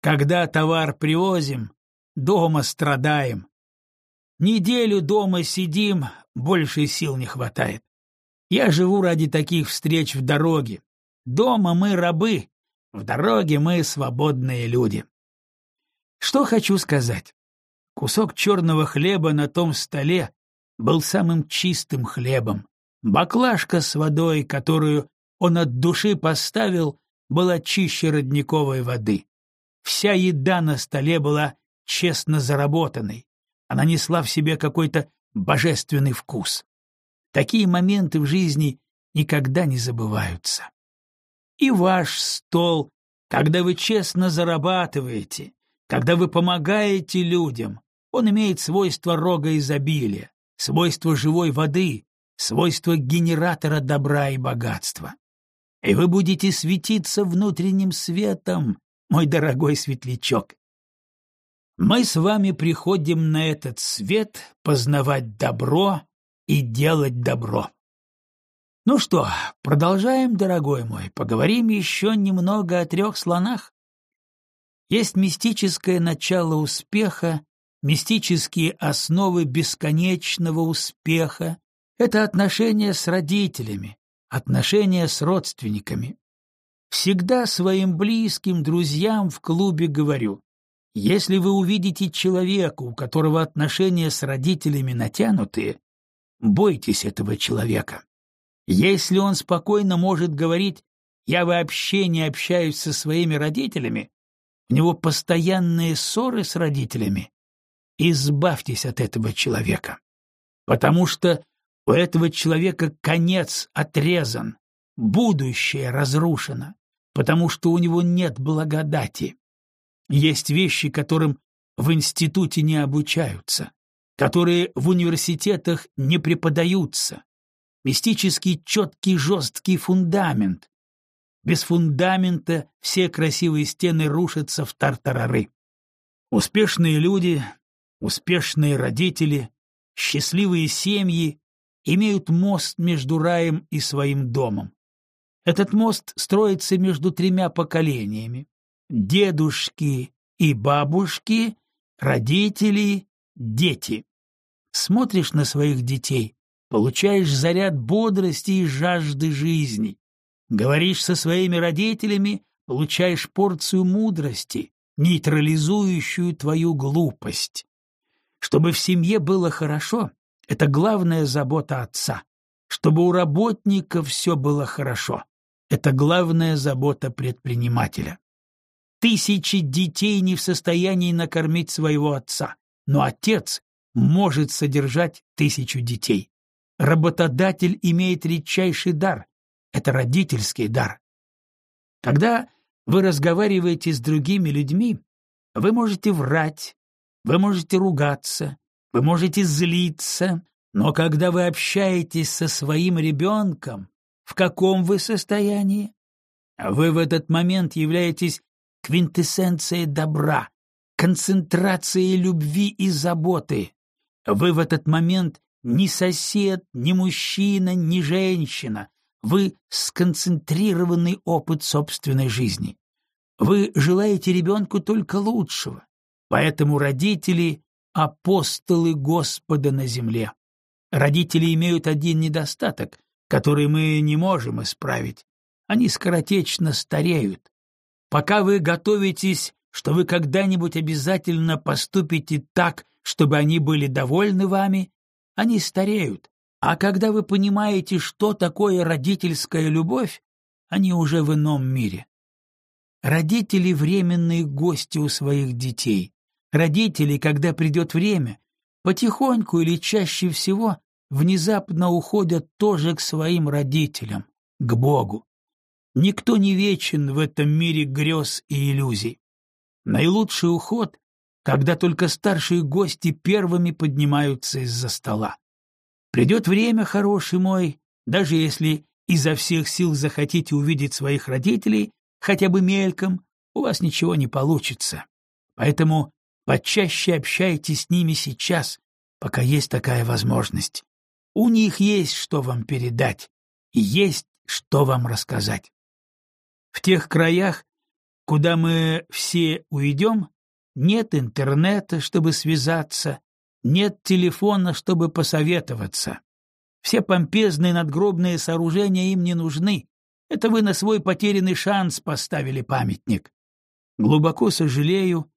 Когда товар привозим, дома страдаем. Неделю дома сидим, больше сил не хватает. Я живу ради таких встреч в дороге. Дома мы рабы, в дороге мы свободные люди. Что хочу сказать. Кусок черного хлеба на том столе был самым чистым хлебом. Баклажка с водой, которую он от души поставил, была чище родниковой воды. Вся еда на столе была честно заработанной. Она несла в себе какой-то божественный вкус. Такие моменты в жизни никогда не забываются. И ваш стол, когда вы честно зарабатываете, когда вы помогаете людям, он имеет свойство рога изобилия, свойство живой воды, свойство генератора добра и богатства. И вы будете светиться внутренним светом, мой дорогой светлячок. Мы с вами приходим на этот свет познавать добро и делать добро. Ну что, продолжаем, дорогой мой, поговорим еще немного о трех слонах. Есть мистическое начало успеха, мистические основы бесконечного успеха. Это отношения с родителями, отношения с родственниками. Всегда своим близким, друзьям в клубе говорю, если вы увидите человека, у которого отношения с родителями натянутые, Бойтесь этого человека. Если он спокойно может говорить «я вообще не общаюсь со своими родителями», у него постоянные ссоры с родителями, избавьтесь от этого человека. Потому что у этого человека конец отрезан, будущее разрушено, потому что у него нет благодати. Есть вещи, которым в институте не обучаются которые в университетах не преподаются. Мистический четкий жесткий фундамент. Без фундамента все красивые стены рушатся в тартарары. Успешные люди, успешные родители, счастливые семьи имеют мост между раем и своим домом. Этот мост строится между тремя поколениями — дедушки и бабушки, родители, дети. Смотришь на своих детей, получаешь заряд бодрости и жажды жизни. Говоришь со своими родителями, получаешь порцию мудрости, нейтрализующую твою глупость. Чтобы в семье было хорошо, это главная забота отца. Чтобы у работника все было хорошо, это главная забота предпринимателя. Тысячи детей не в состоянии накормить своего отца, но отец может содержать тысячу детей. Работодатель имеет редчайший дар — это родительский дар. Когда вы разговариваете с другими людьми, вы можете врать, вы можете ругаться, вы можете злиться, но когда вы общаетесь со своим ребенком, в каком вы состоянии? Вы в этот момент являетесь квинтэссенцией добра, концентрацией любви и заботы. Вы в этот момент ни сосед, ни мужчина, ни женщина. Вы сконцентрированный опыт собственной жизни. Вы желаете ребенку только лучшего. Поэтому родители — апостолы Господа на земле. Родители имеют один недостаток, который мы не можем исправить. Они скоротечно стареют. Пока вы готовитесь что вы когда-нибудь обязательно поступите так, чтобы они были довольны вами, они стареют, а когда вы понимаете, что такое родительская любовь, они уже в ином мире. Родители — временные гости у своих детей. Родители, когда придет время, потихоньку или чаще всего внезапно уходят тоже к своим родителям, к Богу. Никто не вечен в этом мире грез и иллюзий. Наилучший уход, когда только старшие гости первыми поднимаются из-за стола. Придет время, хороший мой, даже если изо всех сил захотите увидеть своих родителей, хотя бы мельком, у вас ничего не получится. Поэтому почаще общайтесь с ними сейчас, пока есть такая возможность. У них есть что вам передать, и есть что вам рассказать. В тех краях, куда мы все уйдем, нет интернета, чтобы связаться, нет телефона, чтобы посоветоваться. Все помпезные надгробные сооружения им не нужны. Это вы на свой потерянный шанс поставили памятник. Глубоко сожалею,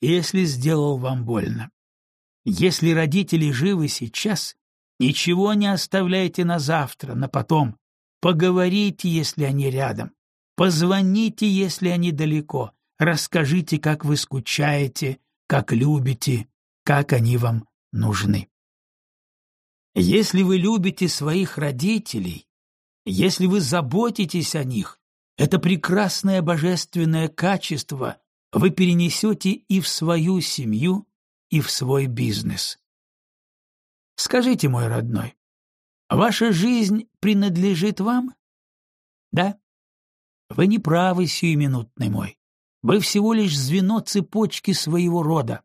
если сделал вам больно. Если родители живы сейчас, ничего не оставляйте на завтра, на потом. Поговорите, если они рядом. Позвоните, если они далеко. Расскажите, как вы скучаете, как любите, как они вам нужны. Если вы любите своих родителей, если вы заботитесь о них, это прекрасное божественное качество вы перенесете и в свою семью, и в свой бизнес. Скажите, мой родной, ваша жизнь принадлежит вам? Да? Вы не правы, сиюминутный мой. Вы всего лишь звено цепочки своего рода.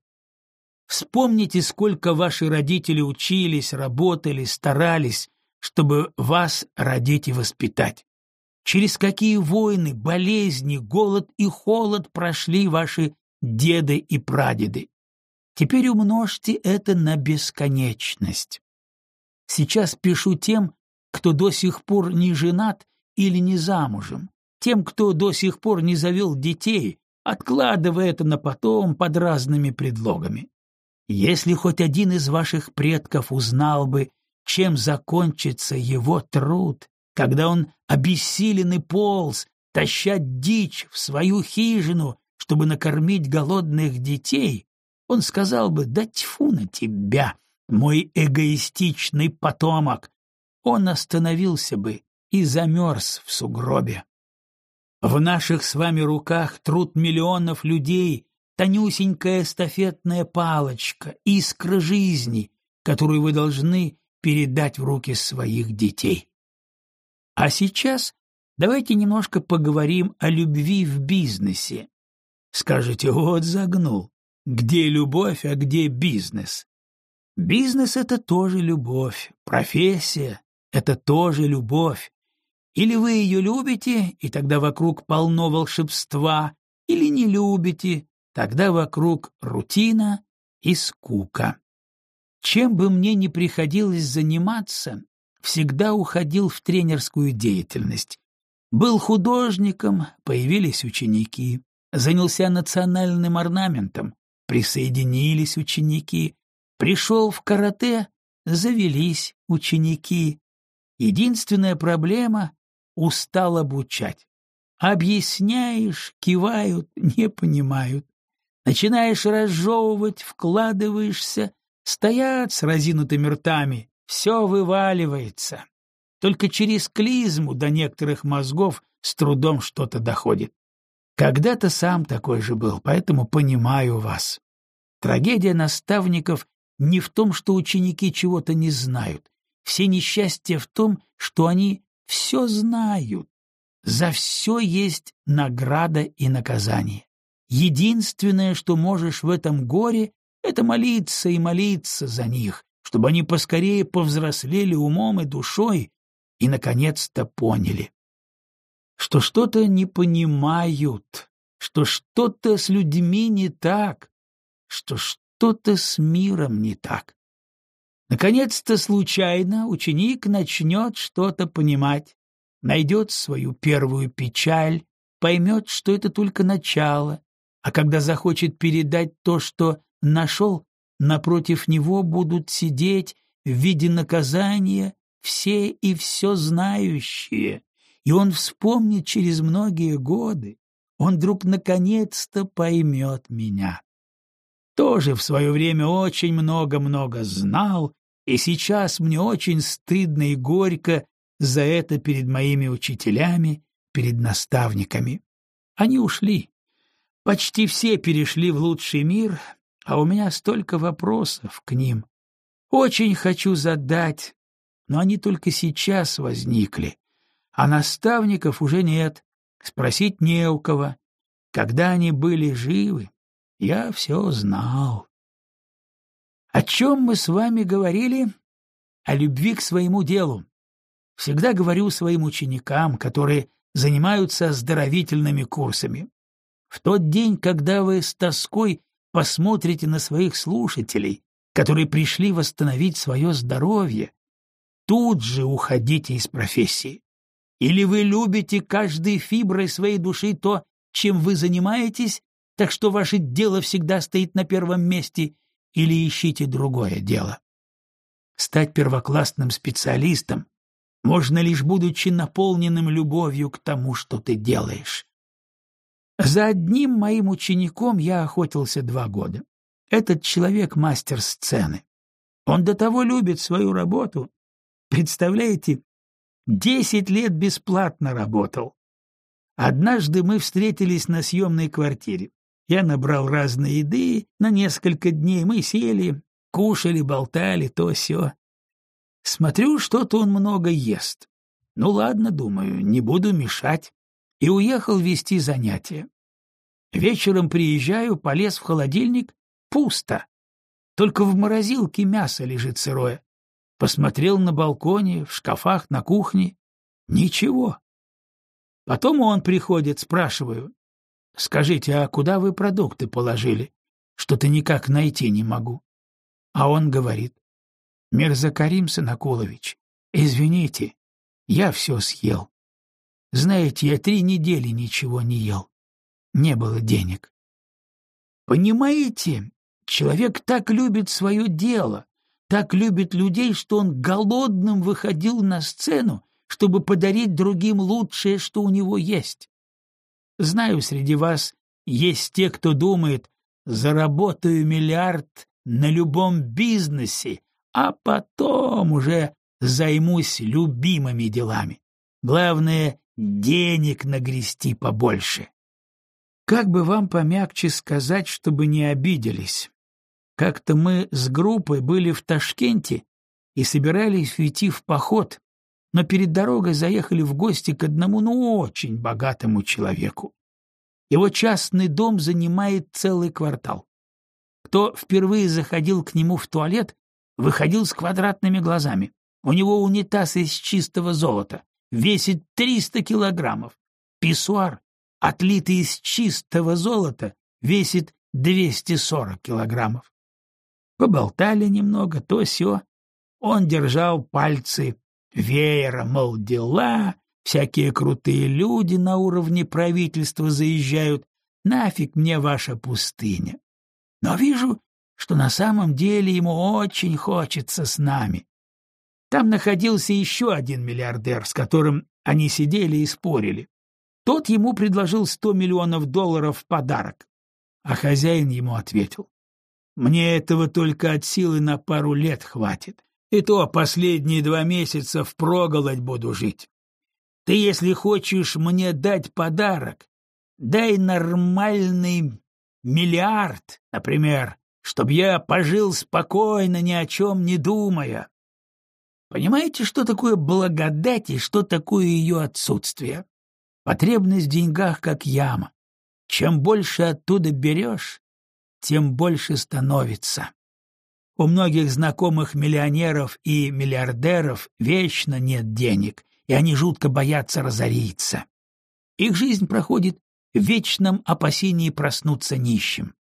Вспомните, сколько ваши родители учились, работали, старались, чтобы вас родить и воспитать. Через какие войны, болезни, голод и холод прошли ваши деды и прадеды. Теперь умножьте это на бесконечность. Сейчас пишу тем, кто до сих пор не женат или не замужем, тем, кто до сих пор не завел детей, откладывая это на потом под разными предлогами. Если хоть один из ваших предков узнал бы, чем закончится его труд, когда он обессиленный полз, таща дичь в свою хижину, чтобы накормить голодных детей, он сказал бы «Да тьфу на тебя, мой эгоистичный потомок!» Он остановился бы и замерз в сугробе. В наших с вами руках труд миллионов людей, тонюсенькая эстафетная палочка, искра жизни, которую вы должны передать в руки своих детей. А сейчас давайте немножко поговорим о любви в бизнесе. Скажете, вот загнул. Где любовь, а где бизнес? Бизнес — это тоже любовь, профессия — это тоже любовь, или вы ее любите, и тогда вокруг полно волшебства, или не любите, тогда вокруг рутина и скука. Чем бы мне ни приходилось заниматься, всегда уходил в тренерскую деятельность. Был художником, появились ученики. Занялся национальным орнаментом, присоединились ученики. Пришел в карате, завелись ученики. Единственная проблема устал обучать. Объясняешь, кивают, *laughs* не понимают. Начинаешь разжевывать, вкладываешься, стоят с разинутыми ртами, все вываливается. Только через клизму до некоторых мозгов с трудом что-то доходит. Когда-то сам такой же был, поэтому понимаю вас. Трагедия наставников не в том, что ученики чего-то не знают. Все несчастья в том, что они все знают. За все есть награда и наказание. Единственное, что можешь в этом горе, это молиться и молиться за них, чтобы они поскорее повзрослели умом и душой и, наконец-то, поняли, что что-то не понимают, что что-то с людьми не так, что что-то с миром не так. Наконец-то случайно ученик начнет что-то понимать, найдет свою первую печаль, поймет, что это только начало, а когда захочет передать то, что нашел, напротив него будут сидеть в виде наказания все и все знающие, и он вспомнит через многие годы, он вдруг наконец-то поймет меня. Тоже в свое время очень много-много знал, и сейчас мне очень стыдно и горько за это перед моими учителями, перед наставниками. Они ушли. Почти все перешли в лучший мир, а у меня столько вопросов к ним. Очень хочу задать, но они только сейчас возникли, а наставников уже нет, спросить не у кого. Когда они были живы, я все знал. О чем мы с вами говорили? О любви к своему делу. Всегда говорю своим ученикам, которые занимаются оздоровительными курсами. В тот день, когда вы с тоской посмотрите на своих слушателей, которые пришли восстановить свое здоровье, тут же уходите из профессии. Или вы любите каждой фиброй своей души то, чем вы занимаетесь, так что ваше дело всегда стоит на первом месте, или ищите другое дело. Стать первоклассным специалистом можно лишь будучи наполненным любовью к тому, что ты делаешь. За одним моим учеником я охотился два года. Этот человек — мастер сцены. Он до того любит свою работу. Представляете, десять лет бесплатно работал. Однажды мы встретились на съемной квартире. Я набрал разной еды на несколько дней, мы сели, кушали, болтали, то все. Смотрю, что-то он много ест. Ну ладно, думаю, не буду мешать. И уехал вести занятия. Вечером приезжаю, полез в холодильник, пусто. Только в морозилке мясо лежит сырое. Посмотрел на балконе, в шкафах, на кухне. Ничего. Потом он приходит, спрашиваю. «Скажите, а куда вы продукты положили? Что-то никак найти не могу». А он говорит. Мирзакарим Санакулович, извините, я все съел. Знаете, я три недели ничего не ел. Не было денег. Понимаете, человек так любит свое дело, так любит людей, что он голодным выходил на сцену, чтобы подарить другим лучшее, что у него есть. Знаю, среди вас есть те, кто думает, заработаю миллиард на любом бизнесе, а потом уже займусь любимыми делами. Главное — денег нагрести побольше. Как бы вам помягче сказать, чтобы не обиделись? Как-то мы с группой были в Ташкенте и собирались уйти в поход, но перед дорогой заехали в гости к одному, ну, очень богатому человеку. Его частный дом занимает целый квартал. Кто впервые заходил к нему в туалет, выходил с квадратными глазами. У него унитаз из чистого золота, весит 300 килограммов. Писсуар, отлитый из чистого золота, весит 240 килограммов. Поболтали немного, то сё. Он держал пальцы веера, мол, дела, всякие крутые люди на уровне правительства заезжают, нафиг мне ваша пустыня. Но вижу, что на самом деле ему очень хочется с нами. Там находился еще один миллиардер, с которым они сидели и спорили. Тот ему предложил сто миллионов долларов в подарок, а хозяин ему ответил. «Мне этого только от силы на пару лет хватит, и то последние два месяца впроголодь буду жить. Ты, если хочешь мне дать подарок, дай нормальный миллиард, например, чтоб я пожил спокойно, ни о чем не думая. Понимаете, что такое благодать и что такое ее отсутствие? Потребность в деньгах как яма. Чем больше оттуда берешь, тем больше становится. У многих знакомых миллионеров и миллиардеров вечно нет денег, и они жутко боятся разориться. Их жизнь проходит в вечном опасении проснуться нищим.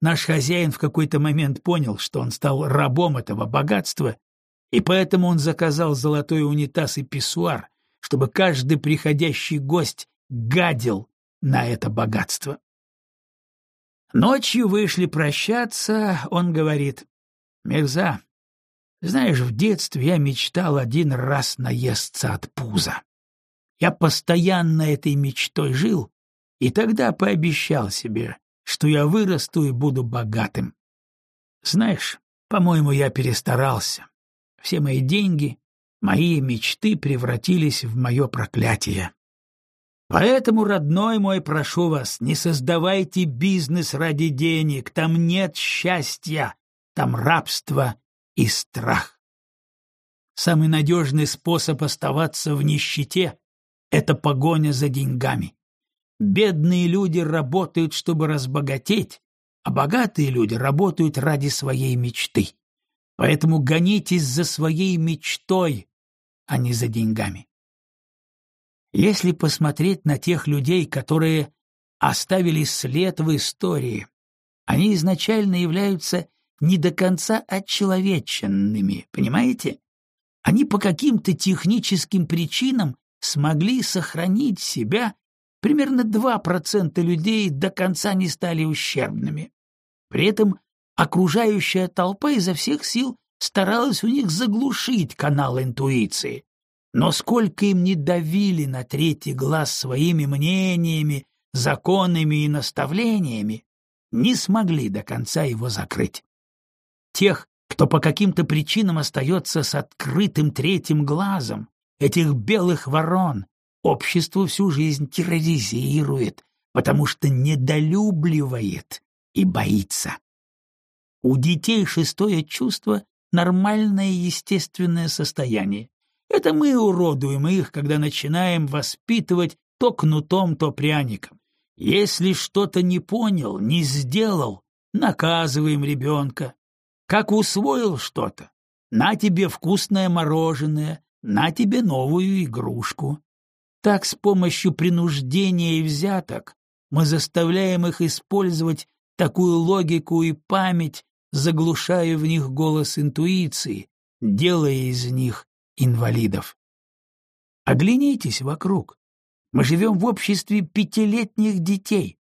Наш хозяин в какой-то момент понял, что он стал рабом этого богатства, и поэтому он заказал золотой унитаз и писсуар, чтобы каждый приходящий гость гадил на это богатство. Ночью вышли прощаться, он говорит, «Мирза, знаешь, в детстве я мечтал один раз наесться от пуза. Я постоянно этой мечтой жил, и тогда пообещал себе, что я вырасту и буду богатым. Знаешь, по-моему, я перестарался. Все мои деньги, мои мечты превратились в мое проклятие. Поэтому, родной мой, прошу вас, не создавайте бизнес ради денег, там нет счастья, там рабство и страх. Самый надежный способ оставаться в нищете — это погоня за деньгами. Бедные люди работают, чтобы разбогатеть, а богатые люди работают ради своей мечты. Поэтому гонитесь за своей мечтой, а не за деньгами. Если посмотреть на тех людей, которые оставили след в истории, они изначально являются не до конца отчеловеченными, понимаете? Они по каким-то техническим причинам смогли сохранить себя, примерно 2% людей до конца не стали ущербными. При этом окружающая толпа изо всех сил старалась у них заглушить канал интуиции. Но сколько им не давили на третий глаз своими мнениями, законами и наставлениями, не смогли до конца его закрыть. Тех, кто по каким-то причинам остается с открытым третьим глазом, этих белых ворон, общество всю жизнь терроризирует, потому что недолюбливает и боится. У детей шестое чувство — нормальное естественное состояние. Это мы уродуем их, когда начинаем воспитывать то кнутом, то пряником. Если что-то не понял, не сделал, наказываем ребенка. Как усвоил что-то, на тебе вкусное мороженое, на тебе новую игрушку. Так с помощью принуждения и взяток мы заставляем их использовать такую логику и память, заглушая в них голос интуиции, делая из них инвалидов. Оглянитесь вокруг. Мы живем в обществе пятилетних детей.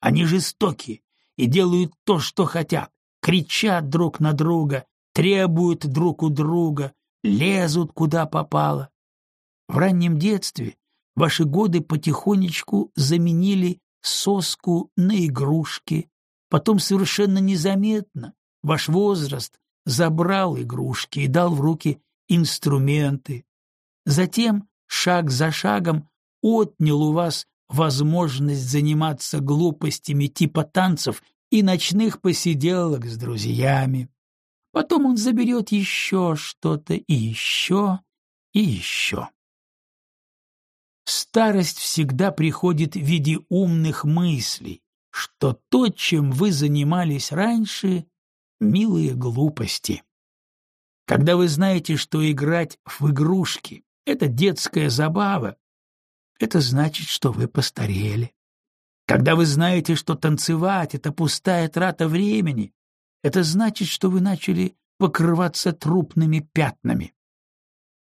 Они жестоки и делают то, что хотят, кричат друг на друга, требуют друг у друга, лезут куда попало. В раннем детстве ваши годы потихонечку заменили соску на игрушки, потом совершенно незаметно ваш возраст забрал игрушки и дал в руки инструменты. Затем, шаг за шагом, отнял у вас возможность заниматься глупостями типа танцев и ночных посиделок с друзьями. Потом он заберет еще что-то и еще, и еще. Старость всегда приходит в виде умных мыслей, что то, чем вы занимались раньше, — милые глупости. Когда вы знаете, что играть в игрушки — это детская забава, это значит, что вы постарели. Когда вы знаете, что танцевать — это пустая трата времени, это значит, что вы начали покрываться трупными пятнами.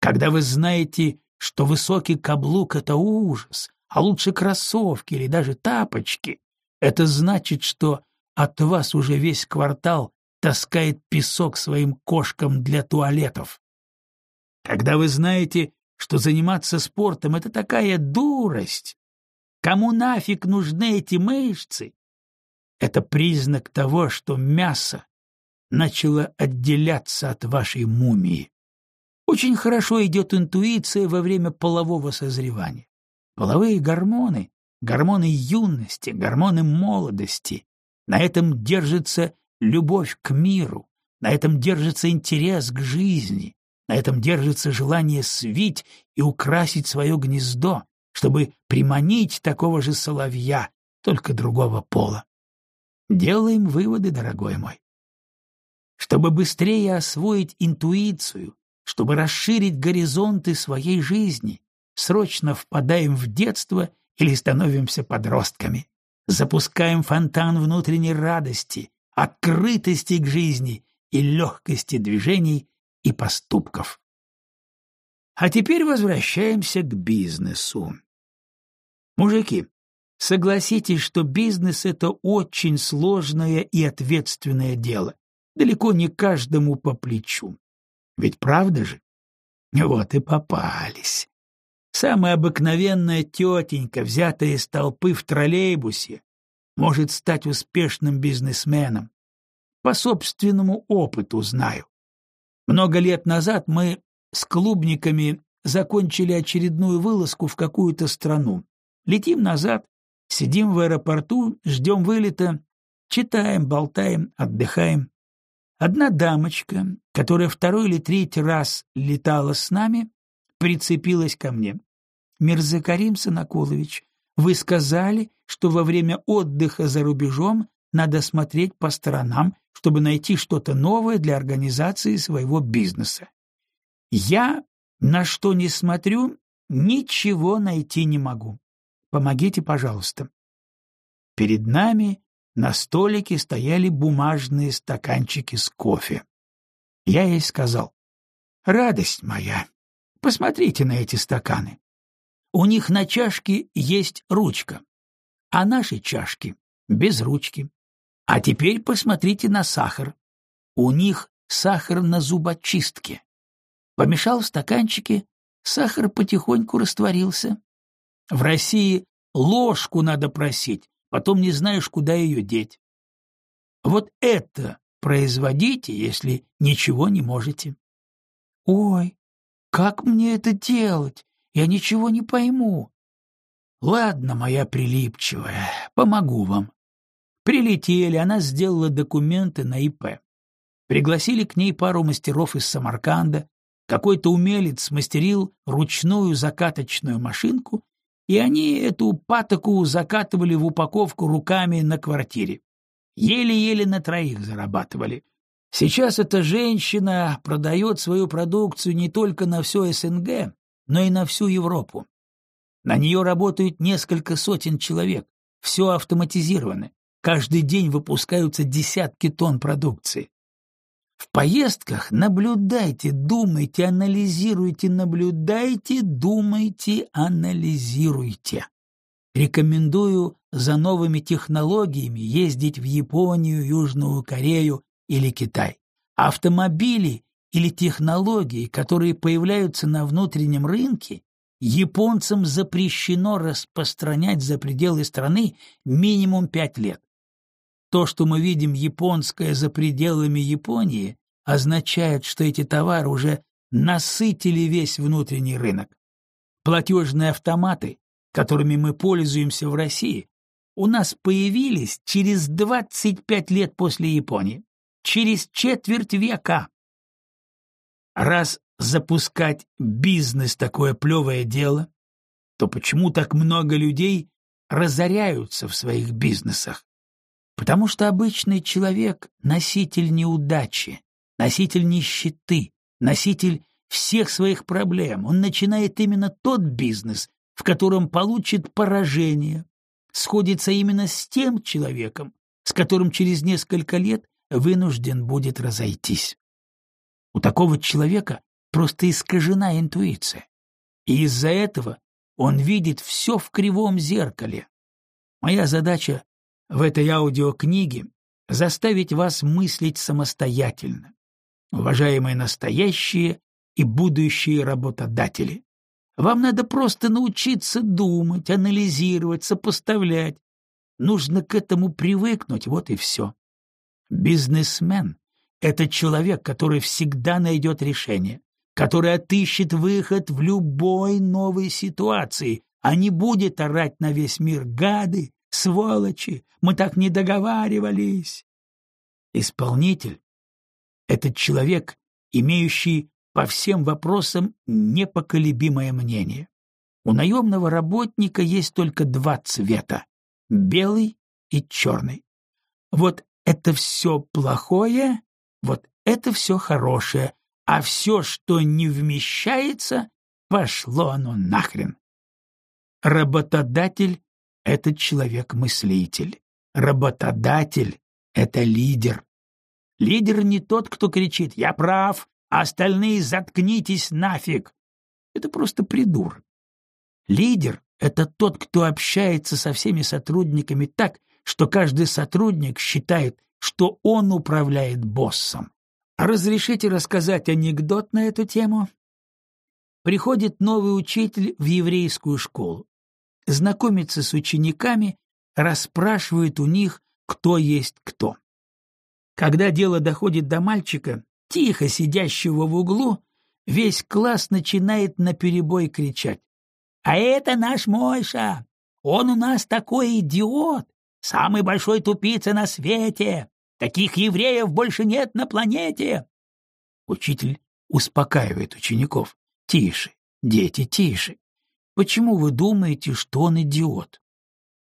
Когда вы знаете, что высокий каблук — это ужас, а лучше кроссовки или даже тапочки, это значит, что от вас уже весь квартал таскает песок своим кошкам для туалетов. Когда вы знаете, что заниматься спортом — это такая дурость, кому нафиг нужны эти мышцы, это признак того, что мясо начало отделяться от вашей мумии. Очень хорошо идет интуиция во время полового созревания. Половые гормоны, гормоны юности, гормоны молодости. На этом держится любовь к миру, на этом держится интерес к жизни, на этом держится желание свить и украсить свое гнездо, чтобы приманить такого же соловья, только другого пола. Делаем выводы, дорогой мой. Чтобы быстрее освоить интуицию, чтобы расширить горизонты своей жизни, срочно впадаем в детство или становимся подростками. Запускаем фонтан внутренней радости, открытости к жизни и легкости движений и поступков. А теперь возвращаемся к бизнесу. Мужики, Согласитесь, что бизнес — это очень сложное и ответственное дело. Далеко не каждому по плечу. Ведь правда же? Вот и попались. Самая обыкновенная тетенька, взятая из толпы в троллейбусе, может стать успешным бизнесменом. По собственному опыту знаю. Много лет назад мы с клубниками закончили очередную вылазку в какую-то страну. Летим назад, сидим в аэропорту, ждем вылета, читаем, болтаем, отдыхаем. Одна дамочка, которая второй или третий раз летала с нами, прицепилась ко мне. «Мирзакарим Санакулович, вы сказали, что во время отдыха за рубежом надо смотреть по сторонам, чтобы найти что-то новое для организации своего бизнеса. Я, на что не смотрю, ничего найти не могу. Помогите, пожалуйста. Перед нами на столике стояли бумажные стаканчики с кофе. Я ей сказал, «Радость моя, посмотрите на эти стаканы. У них на чашке есть ручка, а наши чашки без ручки. А теперь посмотрите на сахар. У них сахар на зубочистке. Помешал в стаканчике, сахар потихоньку растворился. В России ложку надо просить, потом не знаешь, куда ее деть. Вот это производите, если ничего не можете. Ой, как мне это делать? Я ничего не пойму. Ладно, моя прилипчивая, помогу вам. Прилетели, она сделала документы на ИП. Пригласили к ней пару мастеров из Самарканда, какой-то умелец смастерил ручную закаточную машинку, и они эту патоку закатывали в упаковку руками на квартире. Еле-еле на троих зарабатывали. Сейчас эта женщина продает свою продукцию не только на все СНГ, но и на всю Европу. На нее работают несколько сотен человек, все автоматизировано. Каждый день выпускаются десятки тонн продукции. В поездках наблюдайте, думайте, анализируйте, наблюдайте, думайте, анализируйте. Рекомендую за новыми технологиями ездить в Японию, Южную Корею или Китай. Автомобили или технологии, которые появляются на внутреннем рынке, японцам запрещено распространять за пределы страны минимум пять лет. То, что мы видим японское за пределами Японии, означает, что эти товары уже насытили весь внутренний рынок. Платежные автоматы, которыми мы пользуемся в России, у нас появились через 25 лет после Японии, через четверть века. Раз запускать бизнес такое плевое дело, то почему так много людей разоряются в своих бизнесах? Потому что обычный человек — носитель неудачи, носитель нищеты, носитель всех своих проблем. Он начинает именно тот бизнес, в котором получит поражение, сходится именно с тем человеком, с которым через несколько лет вынужден будет разойтись. У такого человека просто искажена интуиция, и из-за этого он видит все в кривом зеркале. Моя задача в этой аудиокниге заставить вас мыслить самостоятельно. Уважаемые настоящие и будущие работодатели, вам надо просто научиться думать, анализировать, сопоставлять. Нужно к этому привыкнуть, вот и все. Бизнесмен — это человек, который всегда найдет решение, который отыщет выход в любой новой ситуации, а не будет орать на весь мир «гады», Сволочи, мы так не договаривались. Исполнитель — это человек, имеющий по всем вопросам непоколебимое мнение. У наемного работника есть только два цвета — белый и черный. Вот это все плохое, вот это все хорошее, а все, что не вмещается, пошло оно нахрен. Работодатель это человек-мыслитель. Работодатель — это лидер. Лидер не тот, кто кричит «Я прав, а остальные заткнитесь нафиг». Это просто придурок. Лидер — это тот, кто общается со всеми сотрудниками так, что каждый сотрудник считает, что он управляет боссом. Разрешите рассказать анекдот на эту тему? Приходит новый учитель в еврейскую школу. Знакомится с учениками, расспрашивает у них, кто есть кто. Когда дело доходит до мальчика, тихо сидящего в углу, весь класс начинает наперебой кричать. «А это наш Мойша! Он у нас такой идиот! Самый большой тупица на свете! Таких евреев больше нет на планете!» Учитель успокаивает учеников. «Тише, дети, тише. Почему вы думаете, что он идиот?»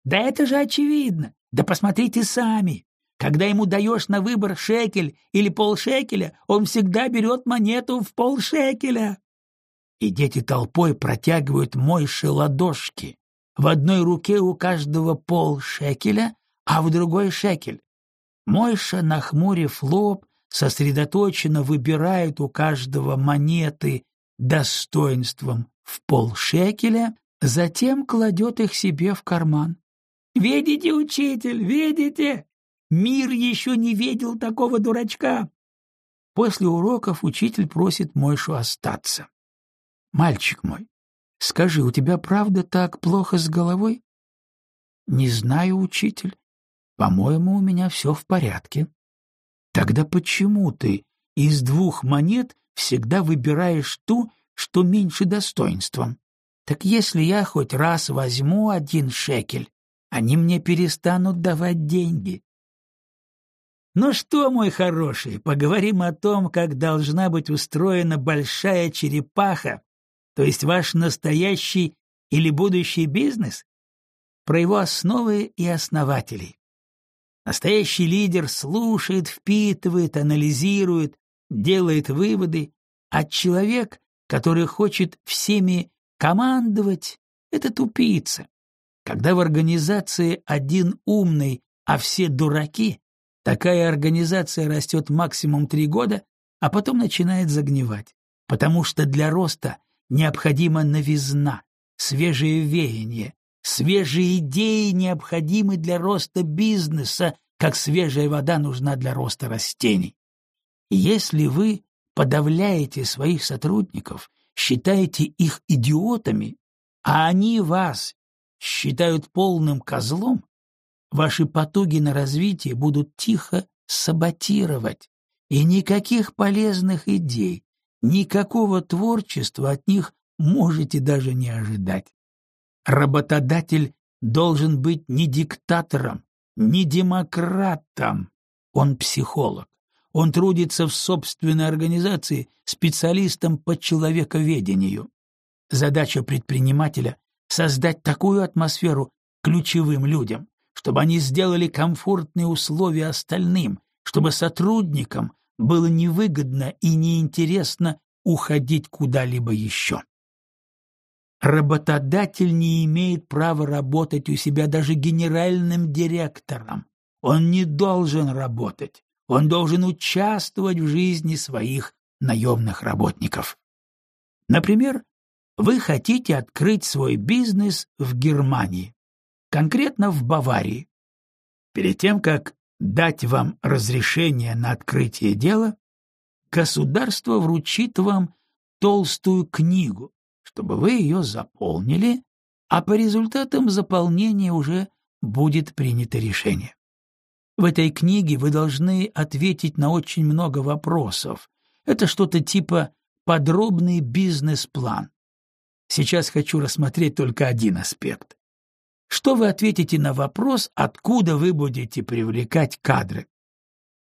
«Да это же очевидно! Да посмотрите сами! Когда ему даешь на выбор шекель или полшекеля, он всегда берет монету в полшекеля!» И дети толпой протягивают Мойше ладошки. В одной руке у каждого полшекеля, а в другой шекель. Мойша, нахмурив лоб, сосредоточенно выбирает у каждого монеты достоинством в полшекеля, затем кладет их себе в карман. «Видите, учитель, видите? Мир еще не видел такого дурачка!» После уроков учитель просит Мойшу остаться. «Мальчик мой, скажи, у тебя правда так плохо с головой?» «Не знаю, учитель. По-моему, у меня все в порядке. Тогда почему ты из двух монет всегда выбираешь ту, что меньше достоинством? Так если я хоть раз возьму один шекель, они мне перестанут давать деньги. Ну что, мой хороший, поговорим о том, как должна быть устроена большая черепаха, то есть ваш настоящий или будущий бизнес, про его основы и основателей. Настоящий лидер слушает, впитывает, анализирует, делает выводы, а человек, который хочет всеми командовать, — это тупица. Когда в организации один умный, а все дураки, такая организация растет максимум три года, а потом начинает загнивать, потому что для роста необходима новизна, свежее веяние, Свежие идеи необходимы для роста бизнеса, как свежая вода нужна для роста растений. Если вы подавляете своих сотрудников, считаете их идиотами, а они вас считают полным козлом, ваши потуги на развитие будут тихо саботировать, и никаких полезных идей, никакого творчества от них можете даже не ожидать. Работодатель должен быть не диктатором, не демократом. Он психолог. Он трудится в собственной организации специалистом по человековедению. Задача предпринимателя — создать такую атмосферу ключевым людям, чтобы они сделали комфортные условия остальным, чтобы сотрудникам было невыгодно и неинтересно уходить куда-либо еще. Работодатель не имеет права работать у себя даже генеральным директором. Он не должен работать. Он должен участвовать в жизни своих наемных работников. Например, вы хотите открыть свой бизнес в Германии, конкретно в Баварии. Перед тем, как дать вам разрешение на открытие дела, государство вручит вам толстую книгу, чтобы вы ее заполнили, а по результатам заполнения уже будет принято решение. В этой книге вы должны ответить на очень много вопросов. Это что-то типа подробный бизнес-план. Сейчас хочу рассмотреть только один аспект. Что вы ответите на вопрос, откуда вы будете привлекать кадры?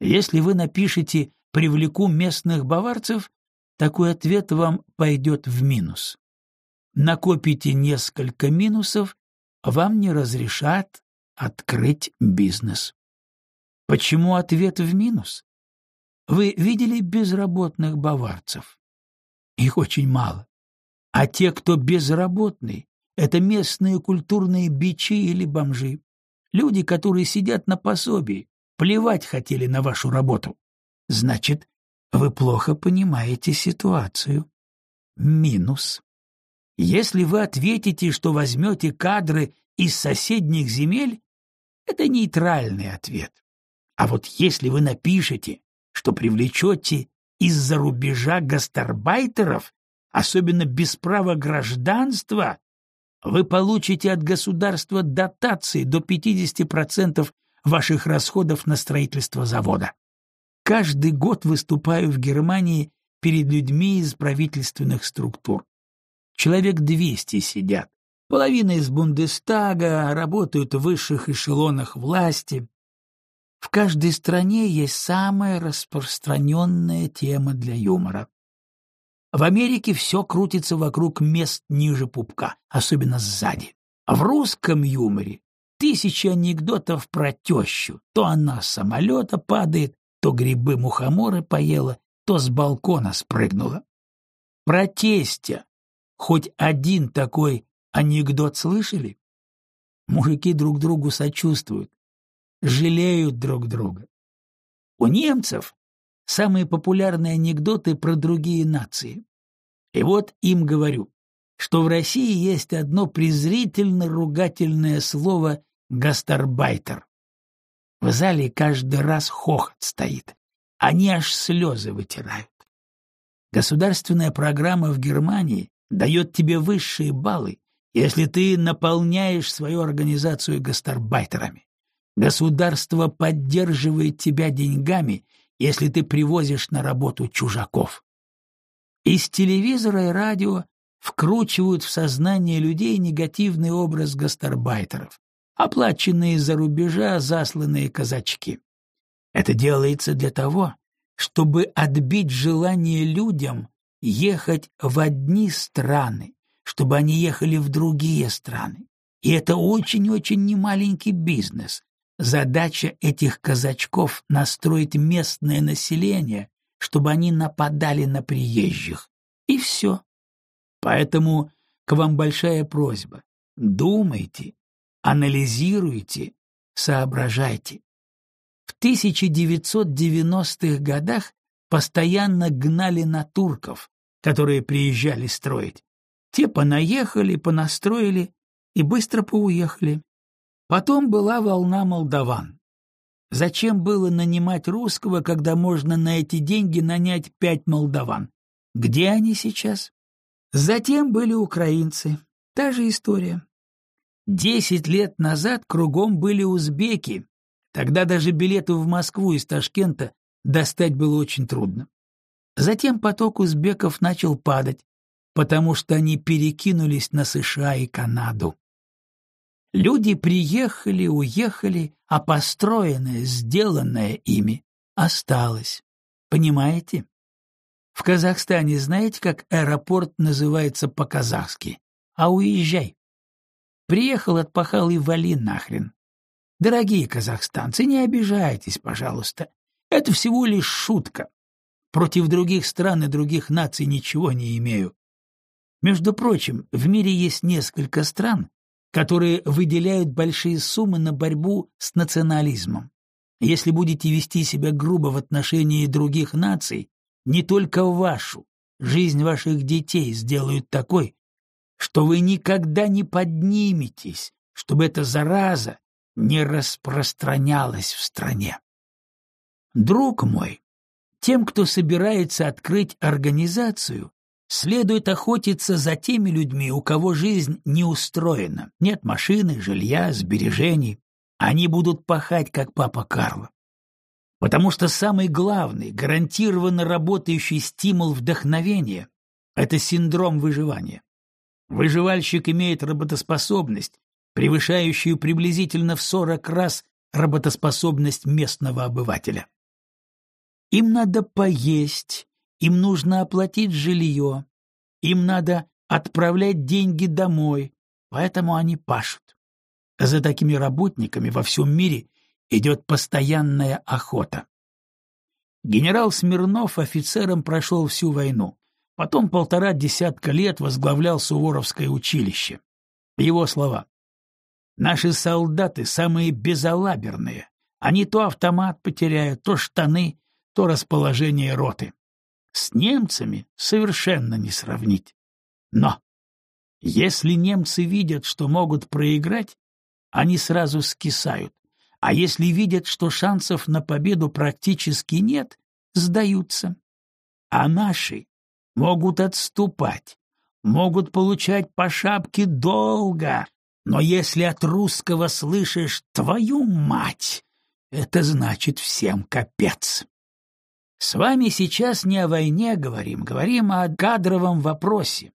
Если вы напишете «привлеку местных баварцев», такой ответ вам пойдет в минус накопите несколько минусов, вам не разрешат открыть бизнес. Почему ответ в минус? Вы видели безработных баварцев? Их очень мало. А те, кто безработный, это местные культурные бичи или бомжи. Люди, которые сидят на пособии, плевать хотели на вашу работу. Значит, вы плохо понимаете ситуацию. Минус. Если вы ответите, что возьмете кадры из соседних земель, это нейтральный ответ. А вот если вы напишете, что привлечете из-за рубежа гастарбайтеров, особенно без права гражданства, вы получите от государства дотации до 50% ваших расходов на строительство завода. Каждый год выступаю в Германии перед людьми из правительственных структур. Человек 200 сидят. Половина из Бундестага, работают в высших эшелонах власти. В каждой стране есть самая распространенная тема для юмора. В Америке все крутится вокруг мест ниже пупка, особенно сзади. А в русском юморе тысячи анекдотов про тещу. То она с самолета падает, то грибы-мухоморы поела, то с балкона спрыгнула. Про тестя. Хоть один такой анекдот слышали? Мужики друг другу сочувствуют, жалеют друг друга. У немцев самые популярные анекдоты про другие нации. И вот им говорю, что в России есть одно презрительно-ругательное слово «гастарбайтер». В зале каждый раз хохот стоит. Они аж слезы вытирают. Государственная программа в Германии дает тебе высшие баллы, если ты наполняешь свою организацию гастарбайтерами. Государство поддерживает тебя деньгами если ты привозишь на работу чужаков. Из телевизора и радио вкручивают в сознание людей негативный образ гастарбайтеров, оплаченные из-за рубежа засланные казачки. Это делается для того, чтобы отбить желание людям ехать в одни страны, чтобы они ехали в другие страны. И это очень-очень немаленький бизнес, Задача этих казачков — настроить местное население, чтобы они нападали на приезжих. И все. Поэтому к вам большая просьба. Думайте, анализируйте, соображайте. В 1990-х годах постоянно гнали на турков, которые приезжали строить. Те понаехали, понастроили и быстро поуехали. Потом была волна молдаван. Зачем было нанимать русского, когда можно на эти деньги нанять пять молдаван? Где они сейчас? Затем были украинцы. Та же история. Десять лет назад кругом были узбеки. Тогда даже билеты в Москву из Ташкента достать было очень трудно. Затем поток узбеков начал падать, потому что они перекинулись на США и Канаду. Люди приехали, уехали, а построенное, сделанное ими осталось. Понимаете? В Казахстане знаете, как аэропорт называется по-казахски? А уезжай. Приехал, отпахал и вали нахрен. Дорогие казахстанцы, не обижайтесь, пожалуйста. Это всего лишь шутка. Против других стран и других наций ничего не имею. Между прочим, в мире есть несколько стран, которые выделяют большие суммы на борьбу с национализмом. Если будете вести себя грубо в отношении других наций, не только вашу, жизнь ваших детей сделают такой, что вы никогда не подниметесь, чтобы эта зараза не распространялась в стране. Друг мой, тем, кто собирается открыть организацию, Следует охотиться за теми людьми, у кого жизнь не устроена. Нет машины, жилья, сбережений. Они будут пахать, как папа Карло. Потому что самый главный, гарантированно работающий стимул вдохновения — это синдром выживания. Выживальщик имеет работоспособность, превышающую приблизительно в 40 раз работоспособность местного обывателя. Им надо поесть, им нужно оплатить жилье, им надо отправлять деньги домой, поэтому они пашут. За такими работниками во всем мире идет постоянная охота. Генерал Смирнов офицером прошел всю войну, потом полтора десятка лет возглавлял Суворовское училище. Его слова. «Наши солдаты самые безалаберные. Они то автомат потеряют, то штаны, то расположение роты. С немцами совершенно не сравнить. Но Если немцы видят, что могут проиграть, они сразу скисают, а если видят, что шансов на победу практически нет, сдаются. А наши могут отступать, могут получать по шапке долго, но если от русского слышишь «твою мать», это значит всем капец. С вами сейчас не о войне говорим, говорим о кадровом вопросе.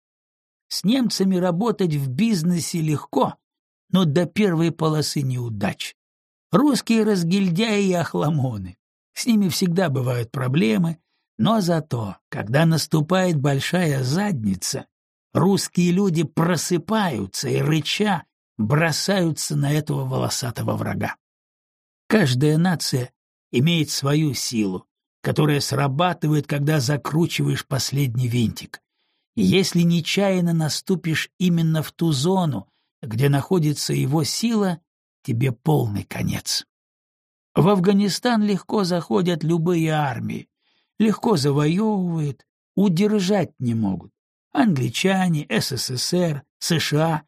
С немцами работать в бизнесе легко, но до первой полосы неудач. Русские разгильдяи и охламоны. С ними всегда бывают проблемы, но зато, когда наступает большая задница, русские люди просыпаются и, рыча, бросаются на этого волосатого врага. Каждая нация имеет свою силу, которая срабатывает, когда закручиваешь последний винтик. И если нечаянно наступишь именно в ту зону, где находится его сила, тебе полный конец. В Афганистан легко заходят любые армии, легко завоевывают, удержать не могут. Англичане, СССР, США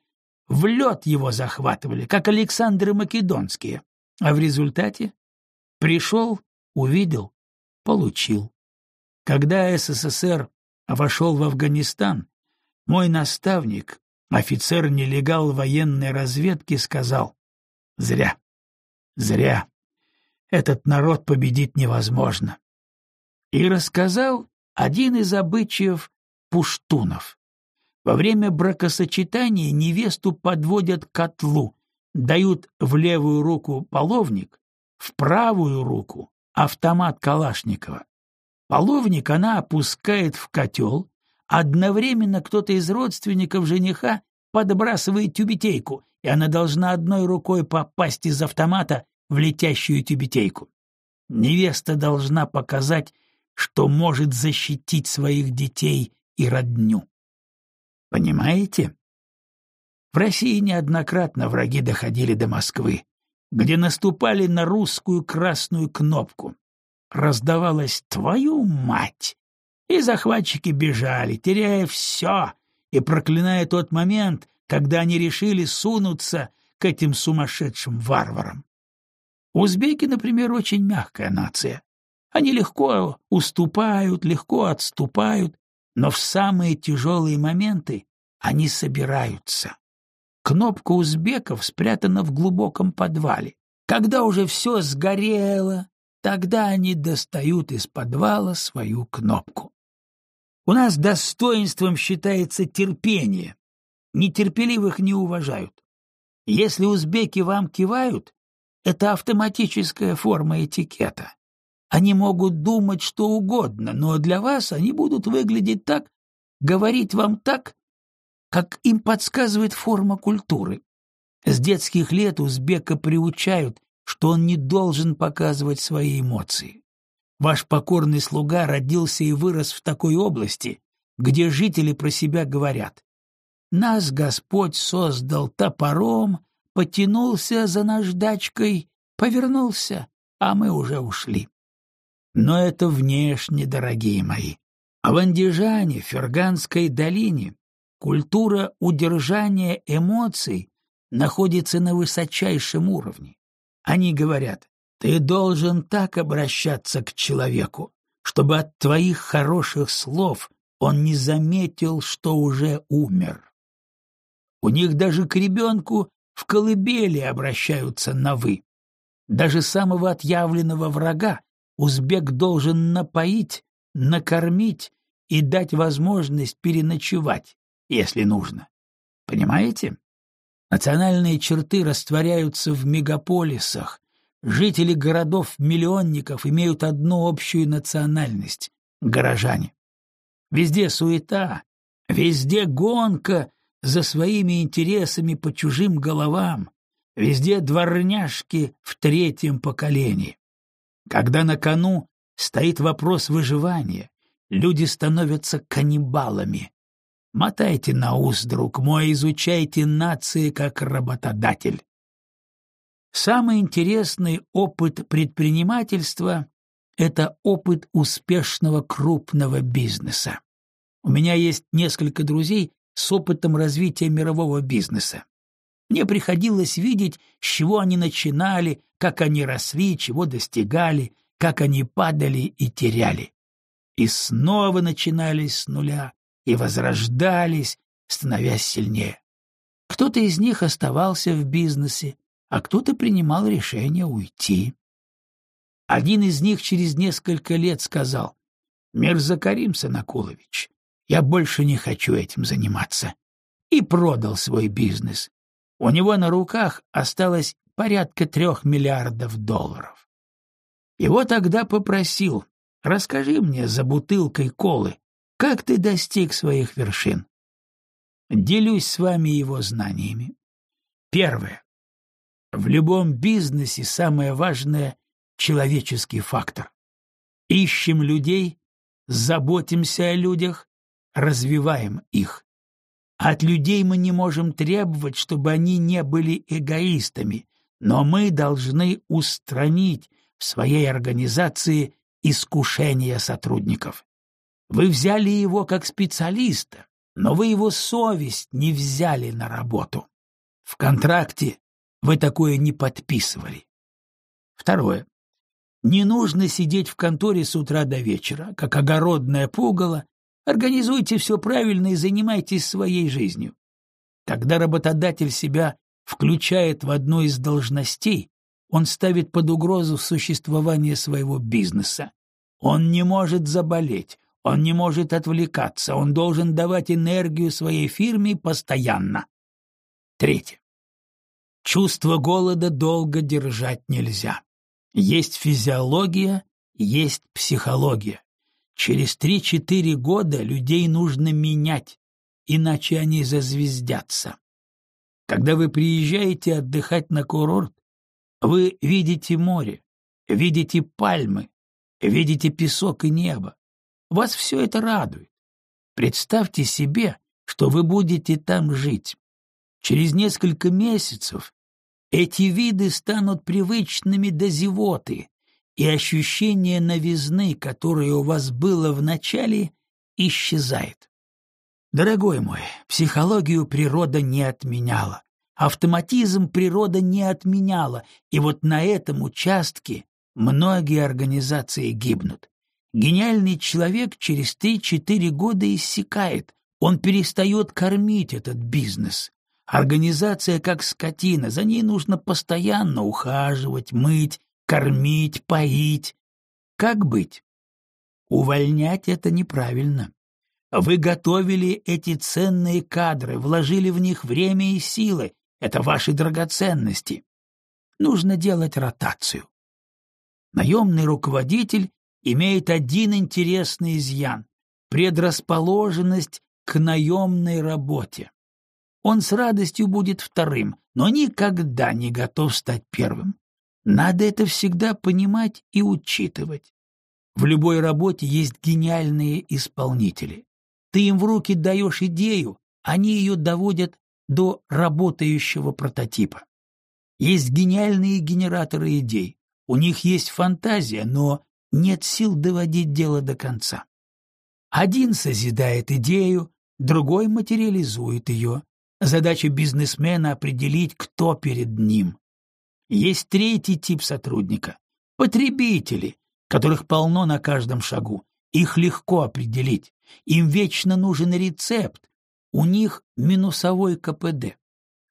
в лед его захватывали, как Александры Македонские. А в результате пришел, увидел, получил. Когда СССР вошел в Афганистан, мой наставник, офицер-нелегал военной разведки, сказал «Зря, зря, этот народ победить невозможно». И рассказал один из обычаев пуштунов. Во время бракосочетания невесту подводят к котлу, дают в левую руку половник, в правую руку автомат Калашникова. Половник она опускает в котел, одновременно кто-то из родственников жениха подбрасывает тюбетейку, и она должна одной рукой попасть из автомата в летящую тюбетейку. Невеста должна показать, что может защитить своих детей и родню. Понимаете? В России неоднократно враги доходили до Москвы, где наступали на русскую красную кнопку. Раздавалось «твою мать!» И захватчики бежали, теряя все и проклиная тот момент, когда они решили сунуться к этим сумасшедшим варварам. Узбеки, например, очень мягкая нация. Они легко уступают, легко отступают, но в самые тяжелые моменты они собираются. Кнопка узбеков спрятана в глубоком подвале. Когда уже все сгорело, тогда они достают из подвала свою кнопку. У нас достоинством считается терпение. Нетерпеливых не уважают. Если узбеки вам кивают, это автоматическая форма этикета. Они могут думать что угодно, но для вас они будут выглядеть так, говорить вам так, как им подсказывает форма культуры. С детских лет узбека приучают, что он не должен показывать свои эмоции. Ваш покорный слуга родился и вырос в такой области, где жители про себя говорят «Нас Господь создал топором, потянулся за наждачкой, повернулся, а мы уже ушли». Но это внешне, дорогие мои. А в Андижане, Ферганской долине, Культура удержания эмоций находится на высочайшем уровне. Они говорят, ты должен так обращаться к человеку, чтобы от твоих хороших слов он не заметил, что уже умер. У них даже к ребенку в колыбели обращаются на «вы». Даже самого отъявленного врага узбек должен напоить, накормить и дать возможность переночевать, если нужно. Понимаете? Национальные черты растворяются в мегаполисах. Жители городов-миллионников имеют одну общую национальность — горожане. Везде суета, везде гонка за своими интересами по чужим головам, везде дворняжки в третьем поколении. Когда на кону стоит вопрос выживания, люди становятся каннибалами, Мотайте на ус, друг мой, изучайте нации как работодатель. Самый интересный опыт предпринимательства — это опыт успешного крупного бизнеса. У меня есть несколько друзей, с опытом развития мирового бизнеса. Мне приходилось видеть, с чего они начинали, как они росли, чего достигали, как они падали и теряли. И снова начинались с нуля, и возрождались, становясь сильнее. Кто-то из них оставался в бизнесе, а кто-то принимал решение уйти. Один из них через несколько лет сказал, «Мирзакарим Санакулович, я больше не хочу этим заниматься», и продал свой бизнес. У него на руках осталось порядка трех миллиардов долларов. Его тогда попросил, расскажи мне за бутылкой колы, как ты достиг своих вершин. Делюсь с вами его знаниями. Первое. В любом бизнесе самое важное — человеческий фактор. Ищем людей, заботимся о людях, развиваем их. От людей мы не можем требовать, чтобы они не были эгоистами, но мы должны устранить в своей организации искушения сотрудников. Вы взяли его как специалиста, но вы его совесть не взяли на работу. В контракте вы такое не подписывали. Второе. Не нужно сидеть в конторе с утра до вечера, как огородное пугало, Организуйте все правильно и занимайтесь своей жизнью. Когда работодатель себя включает в одну из должностей, он ставит под угрозу существование своего бизнеса. Он не может заболеть, он не может отвлекаться, он должен давать энергию своей фирме постоянно. Третье. Чувство голода долго держать нельзя. Есть физиология, есть психология. Через три-четыре года людей нужно менять, иначе они зазвездятся. Когда вы приезжаете отдыхать на курорт, вы видите море, видите пальмы, видите песок и небо. Вас все это радует. Представьте себе, что вы будете там жить. Через несколько месяцев эти виды станут привычными до зевоты, и ощущение новизны, которое у вас было в начале, исчезает. Дорогой мой, психологию природа не отменяла, автоматизм природа не отменяла, и вот на этом участке многие организации гибнут. Гениальный человек через 3-4 года иссякает, он перестает кормить этот бизнес. Организация как скотина, за ней нужно постоянно ухаживать, мыть, кормить, поить. Как быть? Увольнять это неправильно. Вы готовили эти ценные кадры, вложили в них время и силы. Это ваши драгоценности. Нужно делать ротацию. Наемный руководитель имеет один интересный изъян — предрасположенность к наемной работе. Он с радостью будет вторым, но никогда не готов стать первым. Надо это всегда понимать и учитывать. В любой работе есть гениальные исполнители. Ты им в руки даешь идею, они ее доводят до работающего прототипа. Есть гениальные генераторы идей, у них есть фантазия, но нет сил доводить дело до конца. Один созидает идею, другой материализует ее. Задача бизнесмена — определить, кто перед ним. Есть третий тип сотрудника — потребители, которых полно на каждом шагу. Их легко определить. Им вечно нужен рецепт. У них минусовой КПД.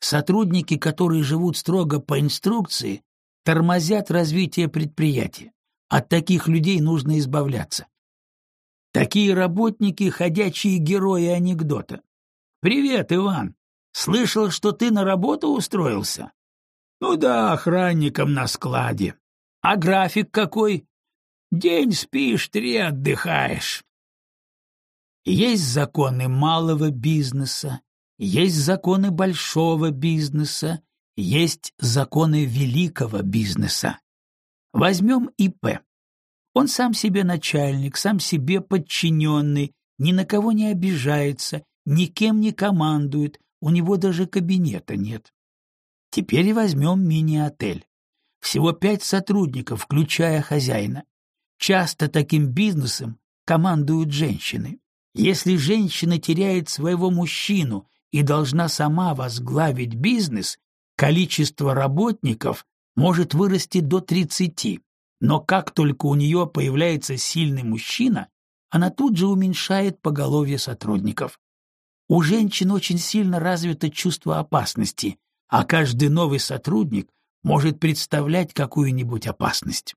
Сотрудники, которые живут строго по инструкции, тормозят развитие предприятия. От таких людей нужно избавляться. Такие работники — ходячие герои анекдота. «Привет, Иван! Слышал, что ты на работу устроился?» Ну да, охранником на складе. А график какой? День спишь, три отдыхаешь. Есть законы малого бизнеса, есть законы большого бизнеса, есть законы великого бизнеса. Возьмем ИП. Он сам себе начальник, сам себе подчиненный, ни на кого не обижается, никем не командует, у него даже кабинета нет. Теперь возьмем мини-отель. Всего пять сотрудников, включая хозяина. Часто таким бизнесом командуют женщины. Если женщина теряет своего мужчину и должна сама возглавить бизнес, количество работников может вырасти до 30. Но как только у нее появляется сильный мужчина, она тут же уменьшает поголовье сотрудников. У женщин очень сильно развито чувство опасности, а каждый новый сотрудник может представлять какую-нибудь опасность.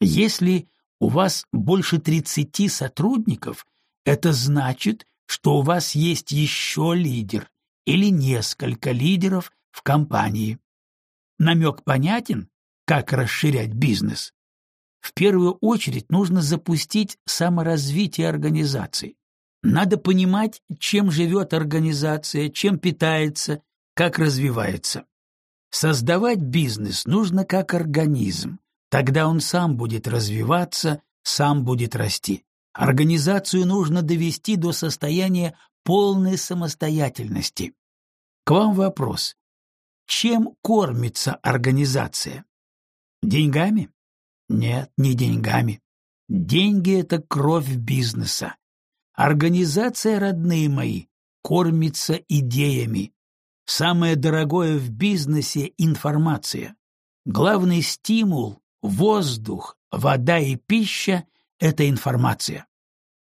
Если у вас больше 30 сотрудников, это значит, что у вас есть еще лидер или несколько лидеров в компании. Намек понятен, как расширять бизнес? В первую очередь нужно запустить саморазвитие организации. Надо понимать, чем живет организация, чем питается, как развивается. Создавать бизнес нужно как организм. Тогда он сам будет развиваться, сам будет расти. Организацию нужно довести до состояния полной самостоятельности. К вам вопрос. Чем кормится организация? Деньгами? Нет, не деньгами. Деньги — это кровь бизнеса. Организация, родные мои, кормится идеями. Самое дорогое в бизнесе — информация. Главный стимул — воздух, вода и пища — это информация.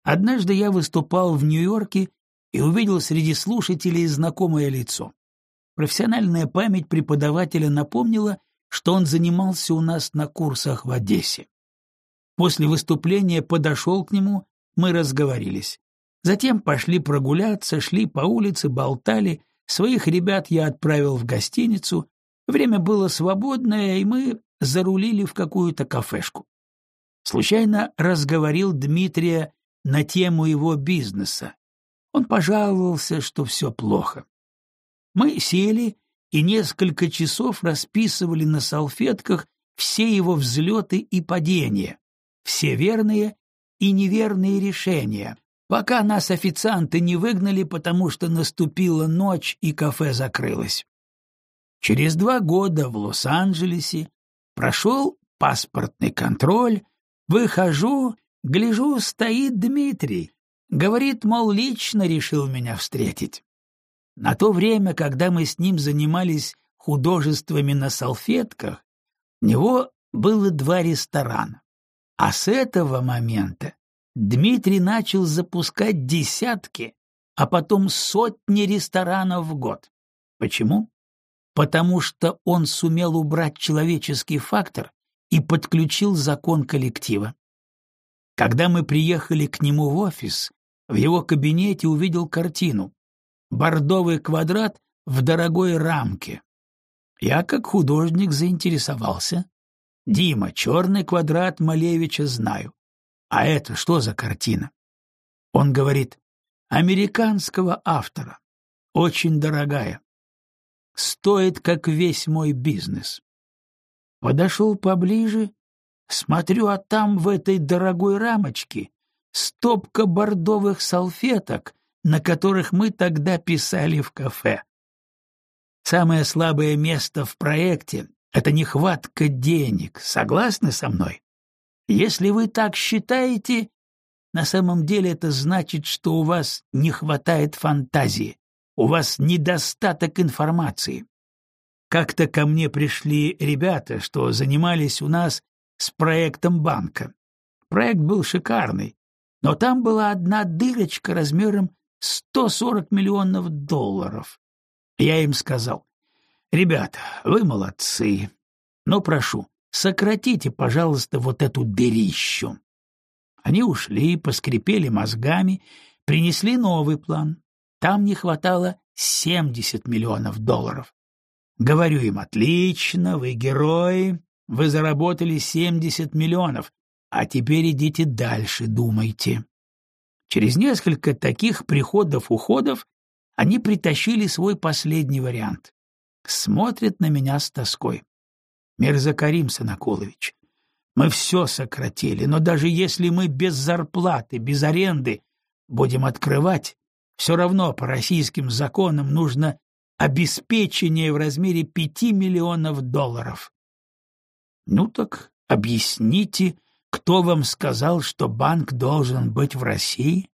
Однажды я выступал в Нью-Йорке и увидел среди слушателей знакомое лицо. Профессиональная память преподавателя напомнила, что он занимался у нас на курсах в Одессе. После выступления подошел к нему, мы разговорились. Затем пошли прогуляться, шли по улице, болтали. Своих ребят я отправил в гостиницу. Время было свободное, и мы зарулили в какую-то кафешку. Случайно разговорил Дмитрия на тему его бизнеса. Он пожаловался, что все плохо. Мы сели и несколько часов расписывали на салфетках все его взлеты и падения, все верные и неверные решения, пока нас официанты не выгнали, потому что наступила ночь и кафе закрылось. Через два года в Лос-Анджелесе прошел паспортный контроль, выхожу, гляжу, стоит Дмитрий, говорит, мол, лично решил меня встретить. На то время, когда мы с ним занимались художествами на салфетках, у него было два ресторана. А с этого момента Дмитрий начал запускать десятки, а потом сотни ресторанов в год. Почему? Потому что он сумел убрать человеческий фактор и подключил закон коллектива. Когда мы приехали к нему в офис, в его кабинете увидел картину бордовый квадрат в дорогой рамке. Я, как художник, заинтересовался. Дима, черный квадрат Малевича знаю. А это что за картина? Он говорит, американского автора. Очень дорогая. Стоит, как весь мой бизнес. Подошел поближе, смотрю, а там в этой дорогой рамочке стопка бордовых салфеток на которых мы тогда писали в кафе. Самое слабое место в проекте — это нехватка денег. Согласны со мной? Если вы так считаете, на самом деле это значит, что у вас не хватает фантазии, у вас недостаток информации. Как-то ко мне пришли ребята, что занимались у нас с проектом банка. Проект был шикарный, но там была одна дырочка размером 140 миллионов долларов. Я им сказал, «Ребята, вы молодцы, но прошу, сократите, пожалуйста, вот эту дырищу». Они ушли, поскрипели мозгами, принесли новый план. Там не хватало 70 миллионов долларов. Говорю им, отлично, вы герои, вы заработали 70 миллионов, а теперь идите дальше, думайте. Через несколько таких приходов-уходов они притащили свой последний вариант. Смотрят на меня с тоской. Мирзакарим Санакулович, мы все сократили, но даже если мы без зарплаты, без аренды будем открывать, все равно по российским законам нужно обеспечение в размере пяти миллионов долларов. Ну так объясните, кто вам сказал, что банк должен быть в России?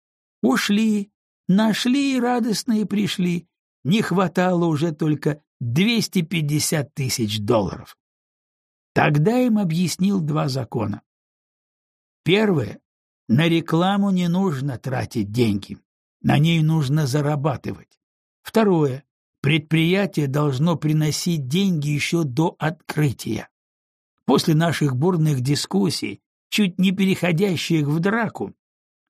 Ушли, нашли и радостные пришли. Не хватало уже только 250 тысяч долларов. Тогда им объяснил два закона. Первое. На рекламу не нужно тратить деньги. На ней нужно зарабатывать. Второе. Предприятие должно приносить деньги еще до открытия. После наших бурных дискуссий, чуть не переходящих в драку,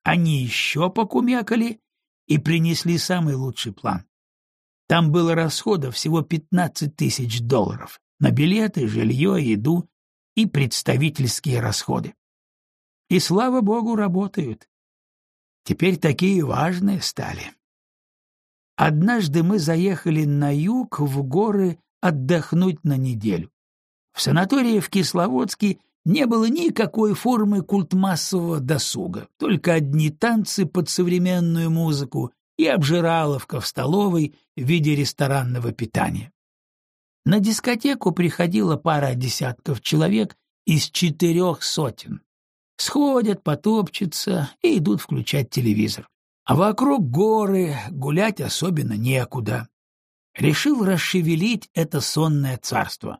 они еще покумякали и принесли самый лучший план. Там было расходов всего 15 тысяч долларов на билеты, жилье, еду и представительские расходы. И, слава богу, работают. Теперь такие важные стали. Однажды мы заехали на юг в горы отдохнуть на неделю. В санатории в Кисловодске не было никакой формы культмассового досуга, только одни танцы под современную музыку и обжираловка в столовой в виде ресторанного питания. На дискотеку приходила пара десятков человек из четырех сотен. Сходят, потопчутся и идут включать телевизор. А вокруг горы, гулять особенно некуда. Решил расшевелить это сонное царство.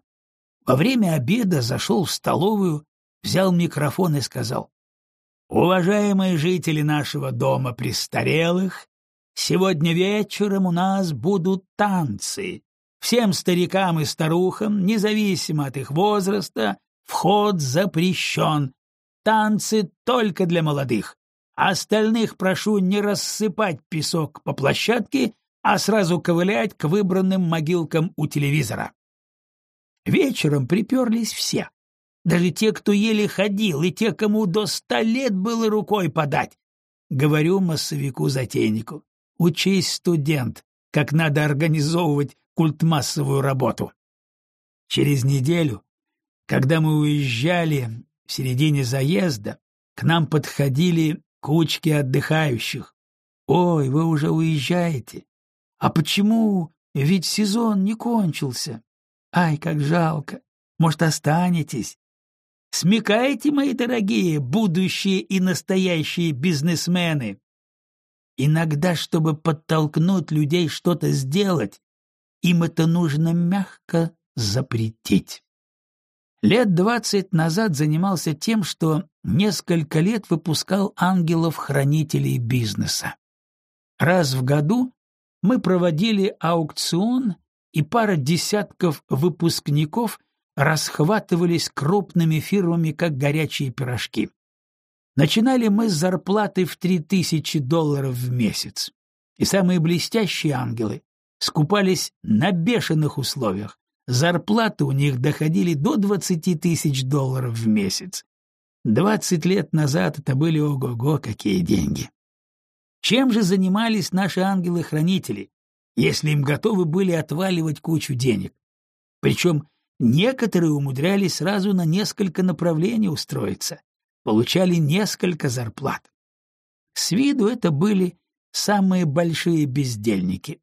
Во время обеда зашел в столовую, взял микрофон и сказал, «Уважаемые жители нашего дома престарелых, сегодня вечером у нас будут танцы. Всем старикам и старухам, независимо от их возраста, вход запрещен. Танцы только для молодых. Остальных прошу не рассыпать песок по площадке, а сразу ковылять к выбранным могилкам у телевизора. Вечером приперлись все. Даже те, кто еле ходил, и те, кому до ста лет было рукой подать. Говорю массовику-затейнику. Учись, студент, как надо организовывать культмассовую работу. Через неделю, когда мы уезжали в середине заезда, к нам подходили кучки отдыхающих. Ой, вы уже уезжаете. А почему? Ведь сезон не кончился. Ай, как жалко. Может, останетесь? Смекаете, мои дорогие, будущие и настоящие бизнесмены? Иногда, чтобы подтолкнуть людей что-то сделать, им это нужно мягко запретить. Лет двадцать назад занимался тем, что несколько лет выпускал ангелов-хранителей бизнеса. Раз в году мы проводили аукцион, и пара десятков выпускников расхватывались крупными фирмами, как горячие пирожки. Начинали мы с зарплаты в три тысячи долларов в месяц. И самые блестящие ангелы скупались на бешеных условиях, Зарплаты у них доходили до 20 тысяч долларов в месяц. 20 лет назад это были ого-го какие деньги. Чем же занимались наши ангелы-хранители, если им готовы были отваливать кучу денег? Причем некоторые умудрялись сразу на несколько направлений устроиться, получали несколько зарплат. С виду это были самые большие бездельники,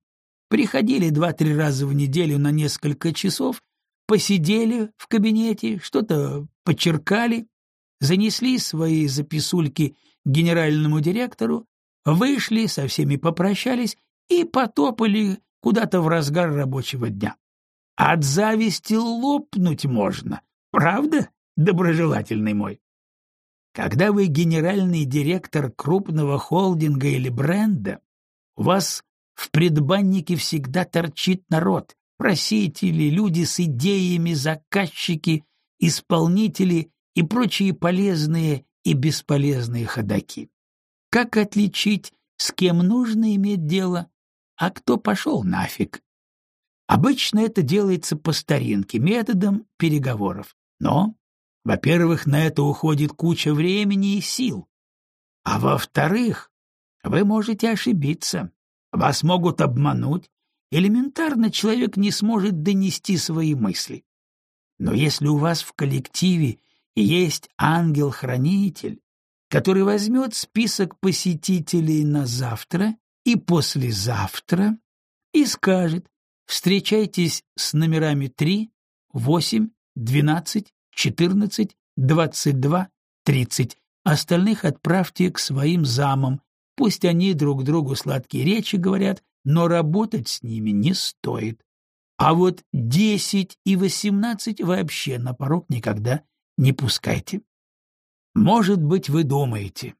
приходили два-три раза в неделю на несколько часов, посидели в кабинете, что-то почеркали, занесли свои записульки генеральному директору, вышли, со всеми попрощались и потопали куда-то в разгар рабочего дня. От зависти лопнуть можно, правда, доброжелательный мой? Когда вы генеральный директор крупного холдинга или бренда, у вас в предбаннике всегда торчит народ, просители, люди с идеями, заказчики, исполнители и прочие полезные и бесполезные ходаки. Как отличить, с кем нужно иметь дело, а кто пошел нафиг? Обычно это делается по старинке, методом переговоров. Но, во-первых, на это уходит куча времени и сил. А во-вторых, вы можете ошибиться. Вас могут обмануть, элементарно человек не сможет донести свои мысли. Но если у вас в коллективе есть ангел-хранитель, который возьмет список посетителей на завтра и послезавтра и скажет «встречайтесь с номерами 3, 8, 12, 14, 22, 30, остальных отправьте к своим замам Пусть они друг другу сладкие речи говорят, но работать с ними не стоит. А вот десять и восемнадцать вообще на порог никогда не пускайте. Может быть, вы думаете,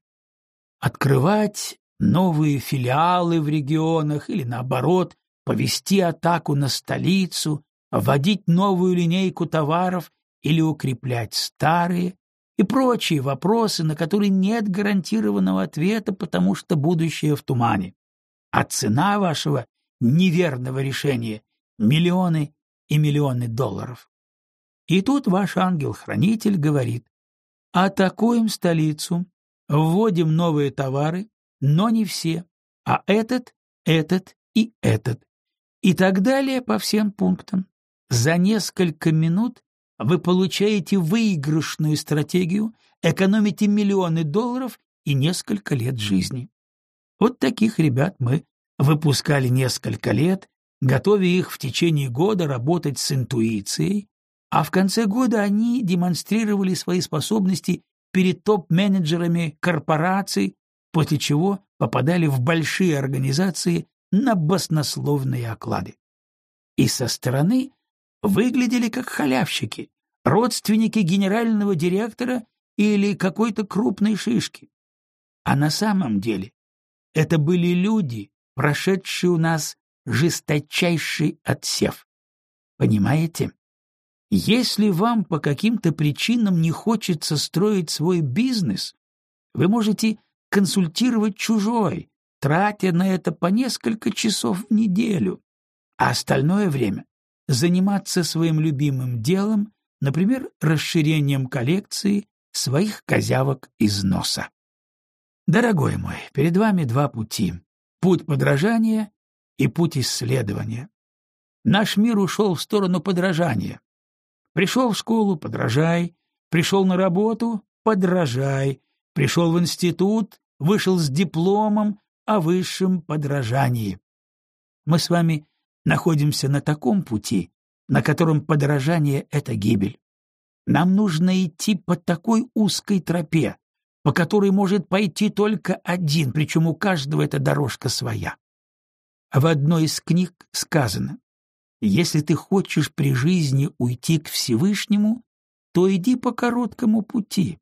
открывать новые филиалы в регионах или, наоборот, повести атаку на столицу, вводить новую линейку товаров или укреплять старые и прочие вопросы, на которые нет гарантированного ответа, потому что будущее в тумане. А цена вашего неверного решения — миллионы и миллионы долларов. И тут ваш ангел-хранитель говорит, атакуем столицу, вводим новые товары, но не все, а этот, этот и этот. И так далее по всем пунктам. За несколько минут вы получаете выигрышную стратегию, экономите миллионы долларов и несколько лет жизни. Вот таких ребят мы выпускали несколько лет, готовя их в течение года работать с интуицией, а в конце года они демонстрировали свои способности перед топ-менеджерами корпораций, после чего попадали в большие организации на баснословные оклады. И со стороны выглядели как халявщики, родственники генерального директора или какой-то крупной шишки. А на самом деле это были люди, прошедшие у нас жесточайший отсев. Понимаете? Если вам по каким-то причинам не хочется строить свой бизнес, вы можете консультировать чужой, тратя на это по несколько часов в неделю, а остальное время заниматься своим любимым делом, например, расширением коллекции своих козявок из носа. Дорогой мой, перед вами два пути — путь подражания и путь исследования. Наш мир ушел в сторону подражания. Пришел в школу — подражай, пришел на работу — подражай, пришел в институт, вышел с дипломом о высшем подражании. Мы с вами находимся на таком пути, на котором подражание — это гибель. Нам нужно идти по такой узкой тропе, по которой может пойти только один, причем у каждого эта дорожка своя. В одной из книг сказано, если ты хочешь при жизни уйти к Всевышнему, то иди по короткому пути.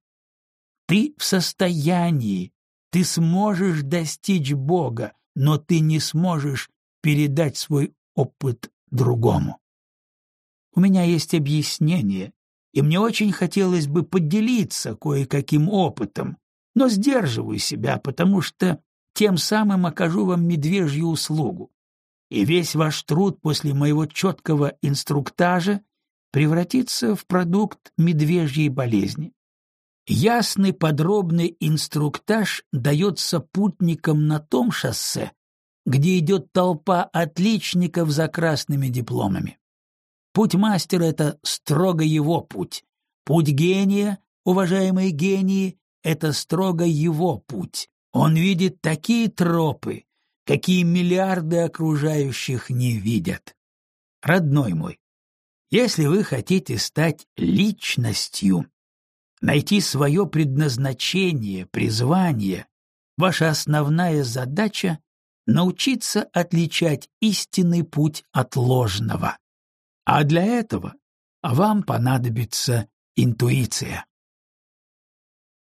Ты в состоянии, ты сможешь достичь Бога, но ты не сможешь передать свой опыт другому. У меня есть объяснение, и мне очень хотелось бы поделиться кое-каким опытом, но сдерживаю себя, потому что тем самым окажу вам медвежью услугу. И весь ваш труд после моего четкого инструктажа превратится в продукт медвежьей болезни. Ясный подробный инструктаж дается путникам на том шоссе, где идет толпа отличников за красными дипломами. Путь мастера — это строго его путь. Путь гения, уважаемые гении, — это строго его путь. Он видит такие тропы, какие миллиарды окружающих не видят. Родной мой, если вы хотите стать личностью, найти свое предназначение, призвание, ваша основная задача научиться отличать истинный путь от ложного. А для этого вам понадобится интуиция.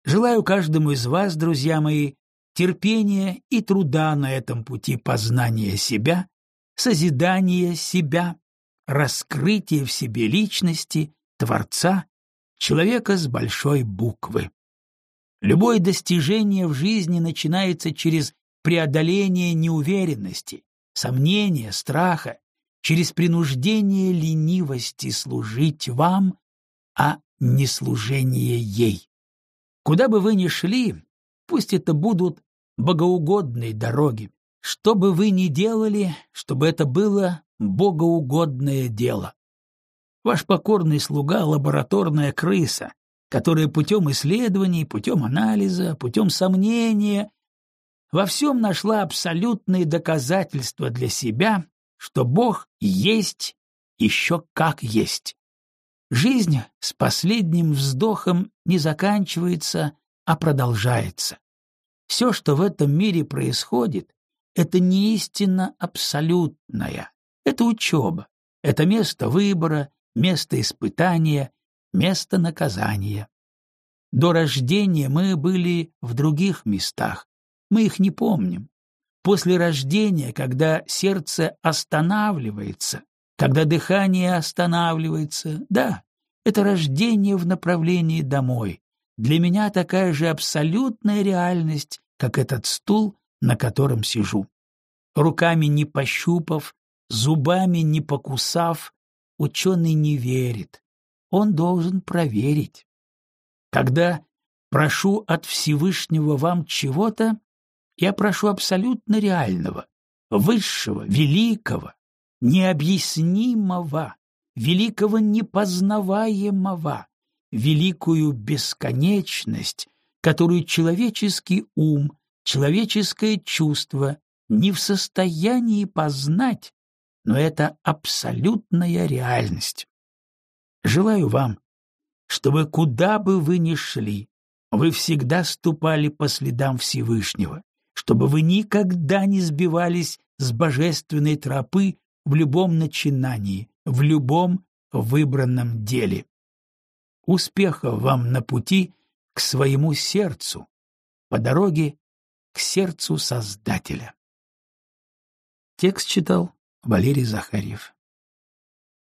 Желаю каждому из вас, друзья мои, терпения и труда на этом пути познания себя, созидания себя, раскрытия в себе личности, Творца, человека с большой буквы. Любое достижение в жизни начинается через преодоление неуверенности, сомнения, страха, через принуждение ленивости служить вам, а не служение ей. Куда бы вы ни шли, пусть это будут богоугодные дороги. Что бы вы ни делали, чтобы это было богоугодное дело. Ваш покорный слуга — лабораторная крыса, которая путем исследований, путем анализа, путем сомнения во всем нашла абсолютные доказательства для себя, что Бог есть еще как есть. Жизнь с последним вздохом не заканчивается, а продолжается. Все, что в этом мире происходит, это не истина абсолютная, это учеба, это место выбора, место испытания, место наказания. До рождения мы были в других местах, мы их не помним. После рождения, когда сердце останавливается, когда дыхание останавливается, да, это рождение в направлении домой. Для меня такая же абсолютная реальность, как этот стул, на котором сижу. Руками не пощупав, зубами не покусав, ученый не верит. Он должен проверить. Когда прошу от Всевышнего вам чего-то, я прошу абсолютно реального, высшего, великого, необъяснимого, великого непознаваемого, великую бесконечность, которую человеческий ум, человеческое чувство не в состоянии познать, но это абсолютная реальность. Желаю вам, чтобы куда бы вы ни шли, вы всегда ступали по следам Всевышнего, чтобы вы никогда не сбивались с божественной тропы в любом начинании, в любом выбранном деле. Успеха вам на пути к своему сердцу, по дороге к сердцу Создателя. Текст читал Валерий Захарьев.